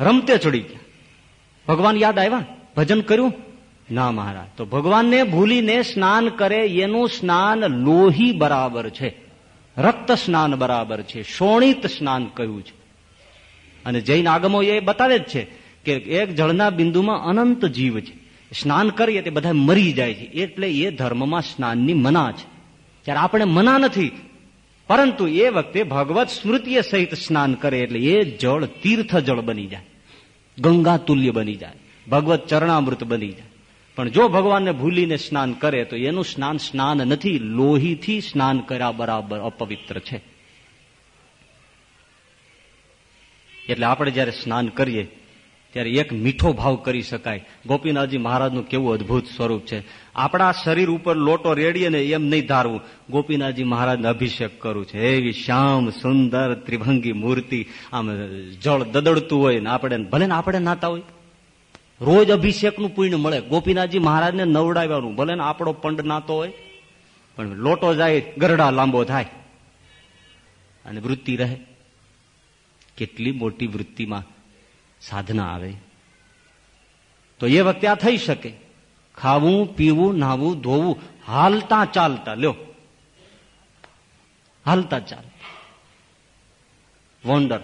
રમતે ચડી ગયા. ભગવાન યાદ આવ્યા? ભજન કર્યું? ના મહારાજ. તો ભગવાનને ભૂલીને સ્નાન કરે, એનું સ્નાન લોહી બરાબર છે. રક્ત સ્નાન બરાબર છે, શોણિત સ્નાન કહ્યું છે. અને જૈન આગમો એ બતાવે જ છે કે એક જળના બિંદુમાં અનંત જીવ છે. સ્નાન કરીએ તે બધા મરી જાય છે, એટલે એ ધર્મમાં સ્નાનની મના છે. ત્યારે આપણે મના નથી, પરંતુ એ વખતે ભગવત સ્મૃતિએ સહિત સ્નાન કરે એટલે એ જળ તીર્થ જળ બની જાય. ગંગા તુલ્ય બની જાય. ભગવત ચરણામૃત બની જાય. પણ જો ભગવાનને ભૂલીને સ્નાન કરે, તો એનું સ્નાન સ્નાન નથી, લોહીથી સ્નાન કર્યા બરાબર અપવિત્ર છે. એટલે આપણે જયારે સ્નાન કરીએ, ત્યારે એક મીઠો ભાવ કરી શકાય. ગોપીનાથજી મહારાજનું કેવું અદભુત સ્વરૂપ છે. આપણા શરીર ઉપર લોટો રેડીએ ને એમ નહીં ધારવું. ગોપીનાથજી મહારાજને અભિષેક કરું છે. એવી શ્યામ સુંદર ત્રિભંગી મૂર્તિ. આમ જળ દદડતું હોય ને આપણે, ભલે ને આપણે નાતા હોય. રોજ અભિષેકનું પુણ્ય મળે. ગોપીનાથજી મહારાજને નવડાવ્યાનું. ભલે ને આપણો પંડ નાતો હોય, પણ લોટો જાય, ગરડા લાંબો થાય. અને વૃત્તિ રહે. કેટલી મોટી વૃત્તિમાં સાધના આવે. તો એ વખતે આ થઈ શકે. ખાવું, પીવું નાવું ધોવું, હાલતા ચાલતા. લ્યો. હાલતા ચાલ. વોન્ડર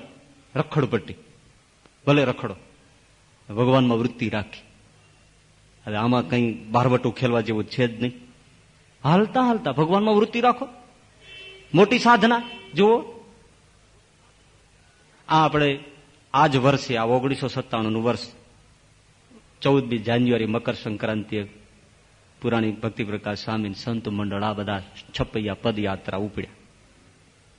રખડપટ્ટી. ભલે રખડો. ભગવાનમાં વૃત્તિ રાખી. હવે આમાં કઈ બારવટું ખેલવા જેવું છે જ નહીં. હાલતા હાલતા ભગવાનમાં વૃત્તિ રાખો. મોટી સાધના, જુઓ. આ આપણે આ જ વર્ષે, આ ઓગણીસો સત્તાણું નું વર્ષ, ચૌદમી જાન્યુઆરી મકર સંક્રાંતિએ પુરાણી ભક્તિ પ્રકાશ સ્વામી સંત મંડળ, આ બધા છપૈયા પદયાત્રા ઉપડ્યા.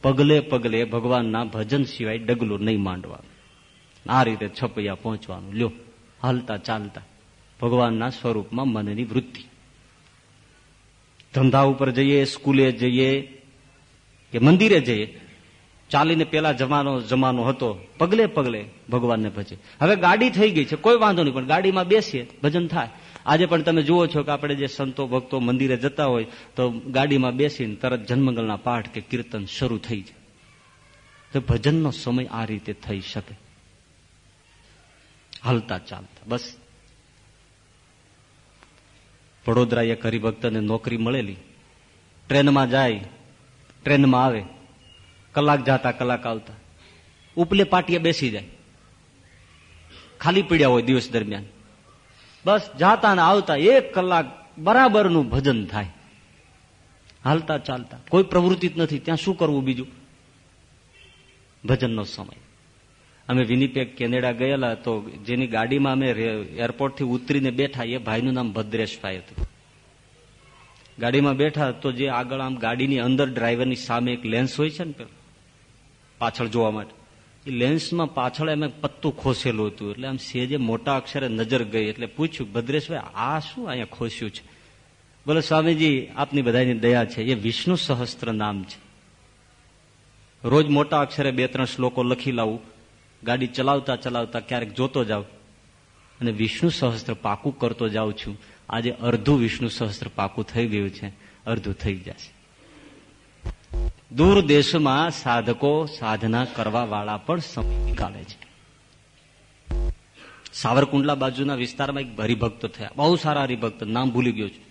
પગલે પગલે ભગવાનના ભજન સિવાય ડગલું નહીં માંડવાનું આ રીતે છપૈયા પહોંચવાનું. લ્યો, હાલતા ચાલતા. ભગવાનના સ્વરૂપમાં મનની વૃત્તિ ધંધા ઉપર જઈએ, સ્કૂલે જઈએ કે મંદિરે જઈએ, ચાલીને પેલા જમાનો જમાનો હતો, પગલે પગલે ભગવાનને ભજે. હવે ગાડી થઈ ગઈ છે, કોઈ વાંધો નહીં, પણ ગાડીમાં બેસીએ, ભજન થાય. આજે પણ તમે જુઓ છો કે આપણે જે સંતો, ભક્તો મંદિરે જતા હોય, તો ગાડીમાં બેસીને તરત જન્મંગલના પાઠ કે કીર્તન શરૂ થઈ જાય. તો ભજનનો સમય આ રીતે થઈ શકે. હાલતા ચાલતા, બસ. વડોદરા એક હરિભક્તને નોકરી મળેલી. ટ્રેનમાં જાય, ટ્રેનમાં આવે, કલાક જાતા કલાક આવતા. ઉપલે પાટીએ બેસી જાય. ખાલી પીડ્યા હોય દિવસ દરમિયાન. બસ જાતા ને આવતા એક કલાક બરાબરનું ભજન થાય. હાલતા ચાલતા. કોઈ પ્રવૃત્તિ જ નથી. ત્યાં શું કરવું બીજું? ભજનનો સમય. અમે વિનીપેક કેનેડા ગયેલા તો જેની ગાડીમાં અમે એરપોર્ટથી ઉતરીને બેઠા, એ ભાઈનું નામ ભદ્રેશભાઈ હતું. ગાડીમાં બેઠા તો જે આગળ આમ ગાડીની અંદર ડ્રાઈવરની સામે એક લેન્સ હોય છે ને પાછળ જોવા માટે. એ લેન્સમાં પાછળ અમે પત્તું ખોસેલું હતું. એટલે આમ સેજે મોટા અક્ષરે નજર ગઈ. એટલે પૂછ્યું, ભદ્રેશભાઈ, આ શું અહીંયા ખોસ્યું છે? બોલે, સ્વામીજી, આપની બધાની દયા છે. એ વિષ્ણુ સહસ્ત્ર નામ છે. રોજ મોટા અક્ષરે બે ત્રણ શ્લોકો લખી લાવું. ગાડી ચલાવતા ચલાવતા ક્યારેક જોતો જાઉં અને વિષ્ણુ સહસ્ત્ર પાકું કરતો જાઉં છું. આજે અર્ધું વિષ્ણુ સહસ્ત્ર પાકું થઈ ગયું છે. અર્ધું થઈ જશે. દૂર દેશમાં સાધકો સાધના કરવા વાળા પણ સમય નીકાળે છે. સાવરકુંડલા બાજુના વિસ્તારમાં એક હરિભક્ત થયા. બહુ સારા હરિભક્ત. નામ ભૂલી ગયો છું.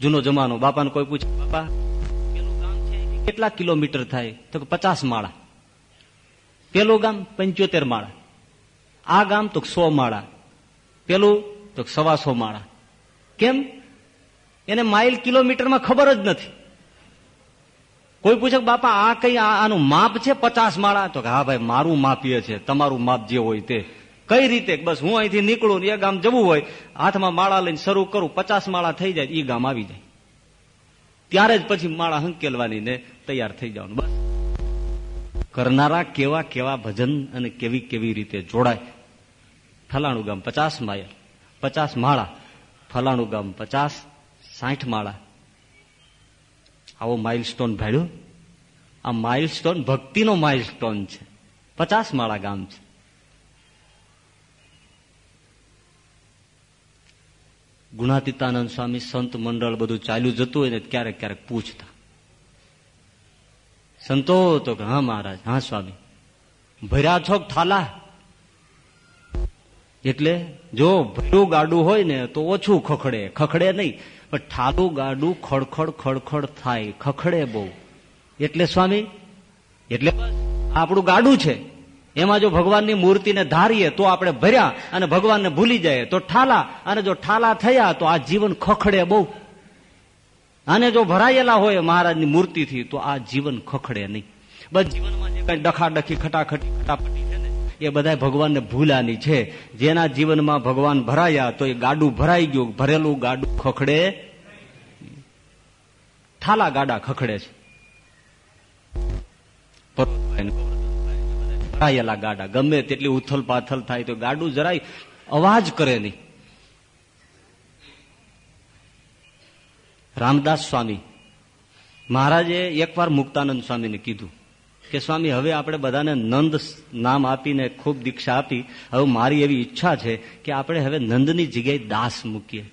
જૂનો જમાનો. બાપાને કોઈ પૂછે, બાપા કેટલા કિલોમીટર થાય? તો પચાસ માળા. પેલું ગામ પંચોતેર માળા. આ ગામ તો સો માળા. પેલું તો સવાસો માળા. કેમ? એને માઇલ કિલોમીટરમાં ખબર જ નથી. કોઈ પૂછે બાપા, આ કઈ આનું માપ છે પચાસ માળા? તો હા ભાઈ, મારું માપીએ છે, તમારું માપ જે હોય તે. કઈ રીતે? બસ હું અહીંથી નીકળું એ ગામ જવું હોય, હાથમાં માળા લઈને શરૂ કરું, પચાસ માળા થઈ જાય એ ગામ આવી જાય. ત્યારે જ પછી માળા હંકેલવાની ને તૈયાર થઈ જવાનું, બસ. કરનારા કેવા કેવા ભજન અને કેવી કેવી રીતે જોડાય? ફલાણું ગામ પચાસ માયલ, પચાસ માળા, ફલાણું ગામ પચાસ, સાઠ માળા. આવો માઇલસ્ટોન ભાડ્યો આ માઇલસ્ટોન ભક્તિનો માઇલ સ્ટોન છે. પચાસ માળા ગામ છે. ગુણાતીતાનંદ સ્વામી સંત મંડળ બધું ચાલ્યું જતું હોય ને ક્યારેક ક્યારેક પૂછતા સંતો તો કે, હા મહારાજ, હા સ્વામી. ભર્યા છો થાલા. એટલે જો ભર્યું ગાડું હોય ને તો ઓછું ખખડે ખખડે નહીં, પણ ઠાલું ગાડું ખડખડ ખડખડ થાય, ખખડે બહુ. એટલે સ્વામી, એટલે આપણું ગાડું છે. એમાં જો ભગવાનની મૂર્તિને ધારીએ તો આપણે ભર્યા અને ભગવાનને ભૂલી જાય તો ઠાલા, અને જો ઠાલા થયા તો આ જીવન ખખડે બહુ. અને જો ભરાયેલા હોય મહારાજની મૂર્તિથી, તો આ જીવન ખખડે નહીં. બસ જીવનમાં જે કઈ ડખાડખી, ખટાખટી, ખટાપટી છે ને, એ બધા ભગવાનને ભૂલાની છે. જેના જીવનમાં ભગવાન ભરાયા, તો એ ગાડું ભરાઈ ગયું. ભરેલું ગાડું ખખડે ઠાલા ગાડા ખખડે છે. ભરાયેલા ગાડા. ગમે તેટલી ઉથલ પાથલ થાય, તો ગાડું જરાય અવાજ કરે નહીં. રામદાસ સ્વામી. મહારાજે એકવાર મુક્તાનંદ સ્વામીને કીધું કે, સ્વામી, હવે આપણે બધાને નંદ નામ આપીને ખૂબ દીક્ષા આપી. હવે મારી એવી ઈચ્છા છે કે આપણે હવે નંદની જગ્યાએ દાસ મૂકીએ.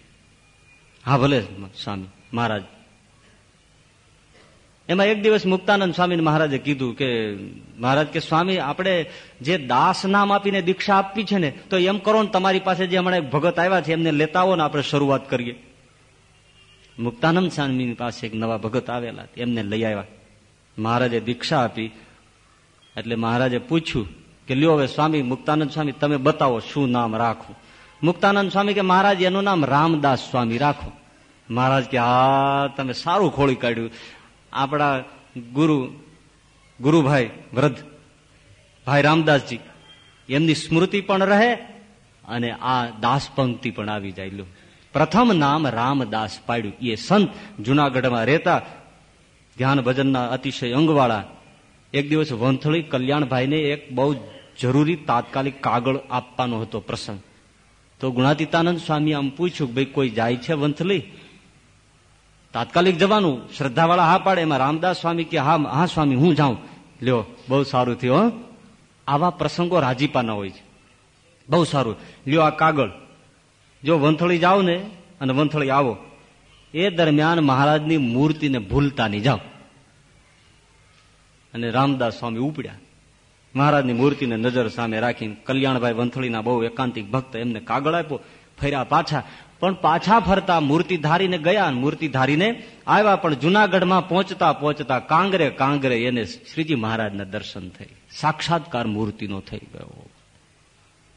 હા, ભલે સ્વામી, મહારાજ. એમાં એક દિવસ મુક્તાનંદ સ્વામી મહારાજે કીધું કે, મહારાજ, કે સ્વામી, આપણે જે દાસ નામ આપીને દીક્ષા આપવી છે ને, તો એમ કરો ને તમારી પાસે જે હમણાં ભગત આવ્યા છે, એમને લેતા આવો ને આપણે શરૂઆત કરીએ. મુક્તાનંદ સ્વામી પાસે એક નવા ભગત આવેલા એમને લઈ આવ્યા. મહારાજે દીક્ષા આપી. એટલે મહારાજે પૂછ્યું કે, લ્યો હવે સ્વામી, મુક્તાનંદ સ્વામી, તમે બતાવો શું નામ રાખવું મુક્તાનંદ સ્વામી કે, મહારાજ, એનું નામ રામદાસ સ્વામી રાખો. મહારાજ કે, હા, તમે સારું ખોળી કાઢ્યું. આપણા ગુરુ, ગુરુભાઈ વૃદ્ધ ભાઈ રામદાસજી, એમની સ્મૃતિ પણ રહે અને આ દાસ પંક્તિ પણ આવી જાય. લો પ્રથમ નામ રામદાસ પાડ્યું. એ સંત જુનાગઢમાં રહેતા ધ્યાન ભજનના અતિશય અંગવાળા. એક દિવસ વંથળી કલ્યાણભાઈને એક બહુ જરૂરી તાત્કાલિક કાગળ આપવાનો હતો પ્રસંગ. તો ગુણાતીતાનંદ સ્વામી આમ પૂછ્યું ભાઈ કોઈ જાય છે વંથલી તાત્કાલિક જવાનું. શ્રદ્ધાવાળા હા પાડે. એમાં રામદાસ સ્વામી કે હા હા સ્વામી, હું જાઉં. લ્યો, બહુ સારું થયું આવા પ્રસંગો રાજીપાના હોય છે. બહુ સારું. લ્યો આ કાગળ. જો વંથળી જાઓ ને અને વંથળી આવો, એ દરમિયાન મહારાજની મૂર્તિને ભૂલતા નહીં જાઓ. અને રામદાસ સ્વામી ઉપડ્યા. મહારાજની મૂર્તિને નજર સામે રાખીને કલ્યાણભાઈ વંથળીના બહુ એકાંતિક ભક્ત એમને કાગળ આપ્યો, ફર્યા પાછા. પણ પાછા ફરતા મૂર્તિ ધારીને ગયા મૂર્તિ ધારીને આવ્યા, પણ જુનાગઢમાં પહોંચતા પહોંચતા કાંગરે કાંગરે એને શ્રીજી મહારાજના દર્શન થઈ. સાક્ષાત્કાર મૂર્તિનો થઈ ગયો.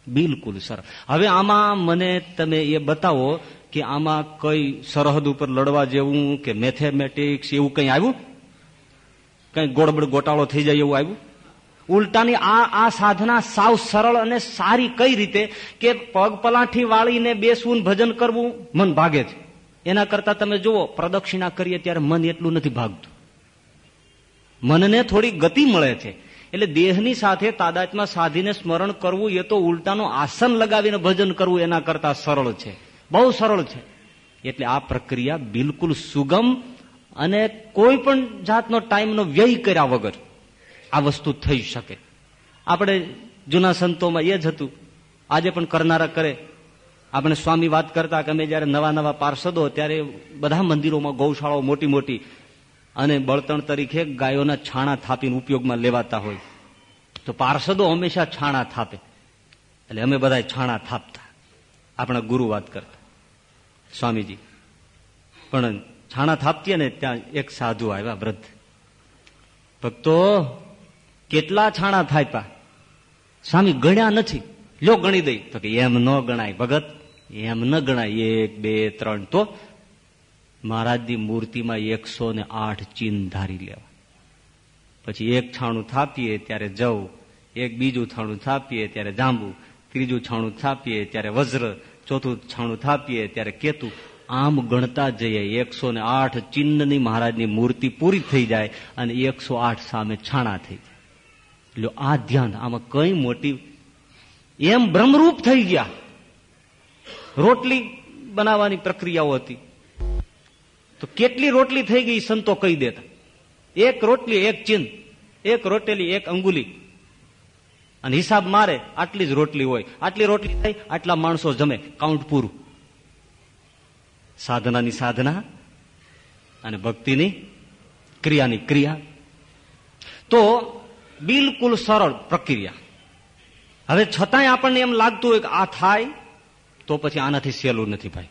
બિલકુલ સર. હવે આમાં મને તમે એ બતાવો કે આમાં કઈ સરહદ ઉપર લડવા જેવું કે મેથેમેટિક્સ એવું કઈ આવ્યું? કઈ ગોળબડ ગોટાળો થઈ જાય એવું આવ્યું? ઉલટાની આ આ સાધના સાવ સરળ અને સારી કઈ રીતે કે પગ પલાઠી વાળીને બેસવું ભજન કરવું મન ભાગે છે. એના કરતા તમે જુઓ, પ્રદક્ષિણા કરીએ ત્યારે મન એટલું નથી ભાગતું. મનને થોડી ગતિ મળે છે. એટલે દેહની સાથે તાદાત્મા સાધીને સ્મરણ કરવું એ તો ઉલટાનું આસન લગાવીને ભજન કરવું એના કરતા સરળ છે. બહુ સરળ છે. એટલે આ પ્રક્રિયા બિલકુલ સુગમ અને કોઈ પણ જાતનો ટાઈમનો વ્યય કર્યા વગર આ વસ્તુ થઈ શકે. આપણે જૂના સંતોમાં એ જ હતું. આજે પણ કરનારા કરે. આપણે સ્વામી વાત કરતા કે અમે જયારે નવા નવા પાર્ષદો ત્યારે બધા મંદિરોમાં ગૌશાળાઓ મોટી મોટી અને બળતણ તરીકે ગાયોના છાણા થાપીને ઉપયોગમાં લેવાતા હોય. તો પાર્ષદો હંમેશા છાણા થાપે. એટલે અમે બધા છાણા થાપતા. આપણા ગુરુ વાત કરતા. સ્વામીજી, પણ છાણા થાપતીએ ને ત્યાં એક સાધુ આવ્યા વૃદ્ધ. ભક્તો, કેટલા છાણા થાપ્યા? સ્વામી, ગણ્યા નથી. લો ગણી દઈ. તો કે એમ ન ગણાય ભગત. એમ ન ગણાય. એક, બે, ત્રણ. તો મહારાજની મૂર્તિમાં એકસો ને આઠ ચીન ધારી લેવા. પછી એક છાણું થાપીએ ત્યારે જવ, એક બીજું છાણું થાપીએ ત્યારે જાંબુ, ત્રીજું છાણું થાપીએ ત્યારે વજ્ર, ચોથું છાણું થાપીએ ત્યારે કેતુ. આમ ગણતા જઈએ એકસો ને આઠ ચિહ્નની મહારાજની મૂર્તિ પૂરી થઈ જાય અને એકસો આઠ સામે છાણા થઈ જાય. એટલે આ ધ્યાન, આમાં કઈ મોટી, એમ ભ્રમરૂપ થઈ ગયા. રોટલી બનાવવાની પ્રક્રિયાઓ હતી. તો કેટલી રોટલી થઈ ગઈ સંતો કહી દેતા. એક રોટલી, એક ચિહ્ન એક રોટેલી, એક અંગુલી. અને હિસાબ મારે, આટલી જ રોટલી હોય. આટલી રોટલી થઈ આટલા માણસો જમે. કાઉન્ટ પૂરું. સાધનાની સાધના અને ભક્તિની ક્રિયાની ક્રિયા. તો બિલકુલ સરળ પ્રક્રિયા. હવે છતાંય આપણને એમ લાગતું હોય કે આ થાય, તો પછી આનાથી સહેલું નથી ભાઈ.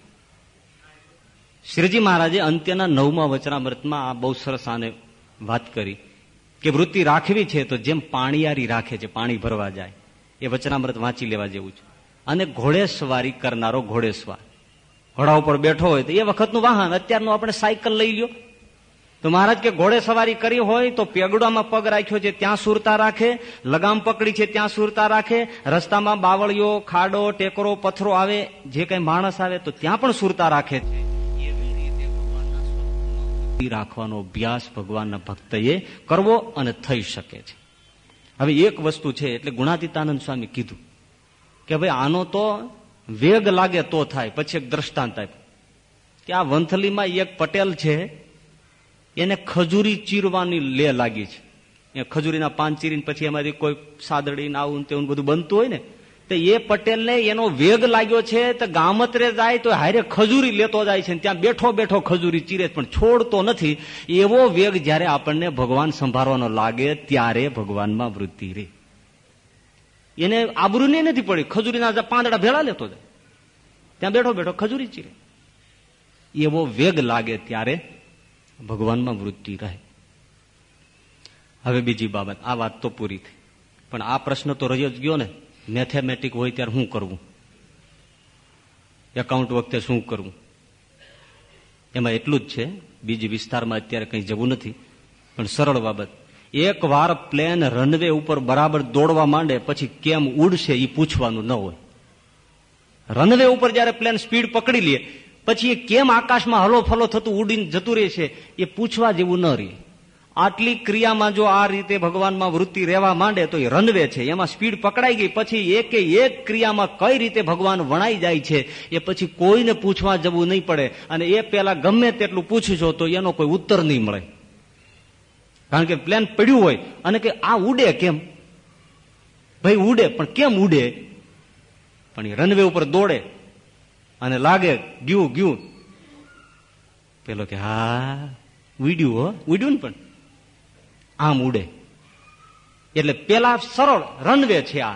શ્રીજી મહારાજે અંત્યના નવમા વચનામૃતમાં આ બહુ સરસ આને વાત કરી કે વૃત્તિ રાખવી છે તો જેમ પાણીયારી રાખે છે, પાણી ભરવા જાય. એ વચનામૃત વાંચી લેવા જેવું છે. અને ઘોડેસવારી કરનારો ઘોડેસવાર. ઘોડા ઉપર બેઠો હોય તો એ વખતનું વાહન, અત્યારનું આપણે સાયકલ લઈ લ્યો. તો મહારાજ કે ઘોડે સવારી કરી હોય તો પેગડામાં પગ રાખ્યો છે, ત્યાં સુરતા રાખે. લગામ પકડી છે, ત્યાં સુરતા રાખે. રસ્તામાં બાવળીઓ, ખાડો, ટેકરો પથરો આવે, જે કઈ માણસ આવે તો ત્યાં પણ સુરતા રાખે છે. રાખવાનો અભ્યાસ ભગવાનના ભક્તએ કરવો અને થઈ શકે છે. હવે એક વસ્તુ છે એટલે ગુણાતીતાનંદ સ્વામી કીધું કે ભાઈ આનો તો વેગ લાગે તો થાય, પછી એક દ્રષ્ટાંત આપ્યું. કે આ વંથલીમાં એક પટેલ છે, એને ખજૂરી ચીરવાની લે લાગી છે. એ ખજૂરીના પાન ચીરીને પછી એમાંથી કોઈ સાદડી ને આવું તેવું બધું બનતું હોય ને તો એ પટેલને એનો વેગ લાગ્યો છે, તો ગામત્રે જાય તો હારે ખજૂરી લેતો જાય છે ત્યાં બેઠો બેઠો ખજૂરી ચીરે પણ છોડતો નથી. એવો વેગ જયારે આપણને ભગવાન સંભાળવાનો લાગે ત્યારે ભગવાનમાં વૃત્તિ રે. એને આબરૂને નથી પડી. ખજૂરીના પાંદડા ભેળા લેતો જાય. ત્યાં બેઠો બેઠો ખજૂરી ચીરે. એવો વેગ લાગે ત્યારે ભગવાનમાં વૃત્તિ રહે. હવે બીજી બાબત. આ વાત તો પૂરી થઈ. પણ આ પ્રશ્ન તો રહ્યો જ ગયો ને. મેથેમેટિક હોય ત્યારે શું કરવું? એકાઉન્ટ વખતે શું કરવું? એમાં એટલું જ છે. બીજી વિસ્તારમાં અત્યારે કંઈ જવું નથી. પણ સરળ બાબત. એક વાર પ્લેન રનવે ઉપર બરાબર દોડવા માંડે, પછી કેમ ઉડશે એ પૂછવાનું ન હોય. રનવે ઉપર જયારે પ્લેન સ્પીડ પકડી લે, પછી એ કેમ આકાશમાં હલો ફલો થતું ઉડીને જતું રહે છે એ પૂછવા જેવું ન રહે. આટલી ક્રિયામાં જો આ રીતે ભગવાનમાં વૃત્તિ રહેવા માંડે તો એ રનવે છે. એમાં સ્પીડ પકડાઈ ગઈ, પછી એકે એક ક્રિયામાં કઈ રીતે ભગવાન વણાઈ જાય છે, એ પછી કોઈને પૂછવા જવું નહીં પડે. અને એ પેલા ગમે તેટલું પૂછશો તો એનો કોઈ ઉત્તર નહીં મળે. કારણ કે પ્લેન પડ્યું હોય, અને કે આ ઉડે કેમ? ભાઈ ઉડે, પણ કેમ ઉડે? પણ એ રનવે ઉપર દોડે, અને લાગે ગયું ગયું. પેલો કે, હા, ઉડ્યું હો, ઉડ્યું ને પણ. આમ ઉડે. એટલે પેલા સરળ રનવે છે આ.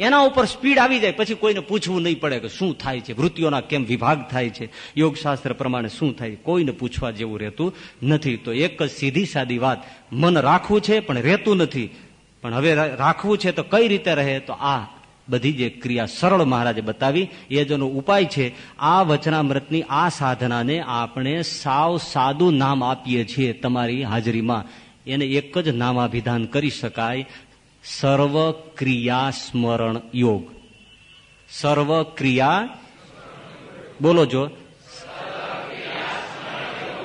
એના ઉપર સ્પીડ આવી જાય, પછી કોઈને પૂછવું નહીં પડે કે શું થાય છે, વૃત્તિઓના કેમ વિભાગ થાય છે, યોગશાસ્ત્ર પ્રમાણે શું થાય કોઈને પૂછવા જેવું રહેતું નથી. તો એક જ સીધી સાદી વાત, મન રાખવું છે પણ રહેતું નથી. પણ હવે રાખવું છે તો કઈ રીતે રહે? તો આ બધી જે ક્રિયા સરળ મહારાજે બતાવી. એ જેનો ઉપાય છે, આ વચનામૃતની આ સાધનાને આપણે સાવ સાદું નામ આપીએ છીએ તમારી હાજરીમાં. એને એક જ નામાભિધાન કરી શકાય સર્વ ક્રિયા સ્મરણ યોગ. સર્વ ક્રિયા બોલો જો.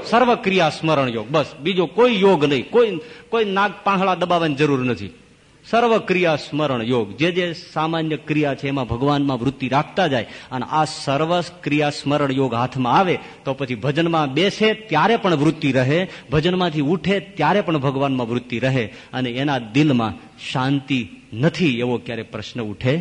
સર્વ ક્રિયા સ્મરણ યોગ. બસ, બીજો કોઈ યોગ નહીં. કોઈ કોઈ નાગ પાંહળા દબાવવાની જરૂર નથી. સર્વ ક્રિયા સ્મરણ યોગ. જે જે સામાન્ય ક્રિયા છે એમાં ભગવાનમાં વૃત્તિ રાખતા જાય અને આ સર્વ ક્રિયા સ્મરણ યોગ હાથમાં આવે તો પછી ભજનમાં બેસે ત્યારે પણ વૃત્તિ રહે, ભજનમાંથી ઉઠે ત્યારે પણ ભગવાનમાં વૃત્તિ રહે અને એના દિલમાં શાંતિ નથી એવો ક્યારે પ્રશ્ન ઉઠે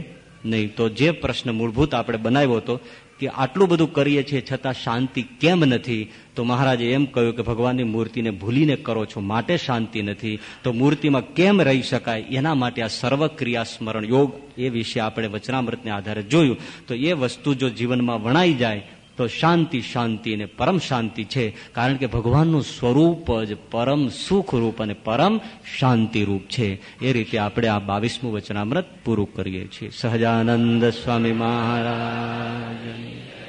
નહીં. તો જે પ્રશ્ન મૂળભૂત આપણે બનાવ્યો હતો કે આટલું બધું કરીએ છીએ છતાં શાંતિ કેમ નથી? તો મહારાજે એમ કહ્યું કે ભગવાનની મૂર્તિને ભૂલીને કરો છો, માટે શાંતિ નથી. તો મૂર્તિમાં કેમ રહી શકાય? એના માટે આ સર્વ ક્રિયા સ્મરણ યોગ એ વિશે આપણે વચનામૃતને આધારે જોયું. તો એ વસ્તુ જો જીવનમાં વણાઈ જાય તો શાંતિ શાંતિ અને પરમ શાંતિ છે. કારણ કે ભગવાનનું સ્વરૂપ જ પરમ સુખ રૂપ અને પરમ શાંતિ રૂપ છે. એ રીતે આપણે આ બાવીસમું વચનામૃત પૂરું કરીએ છીએ. સહજાનંદ સ્વામી મહારાજ.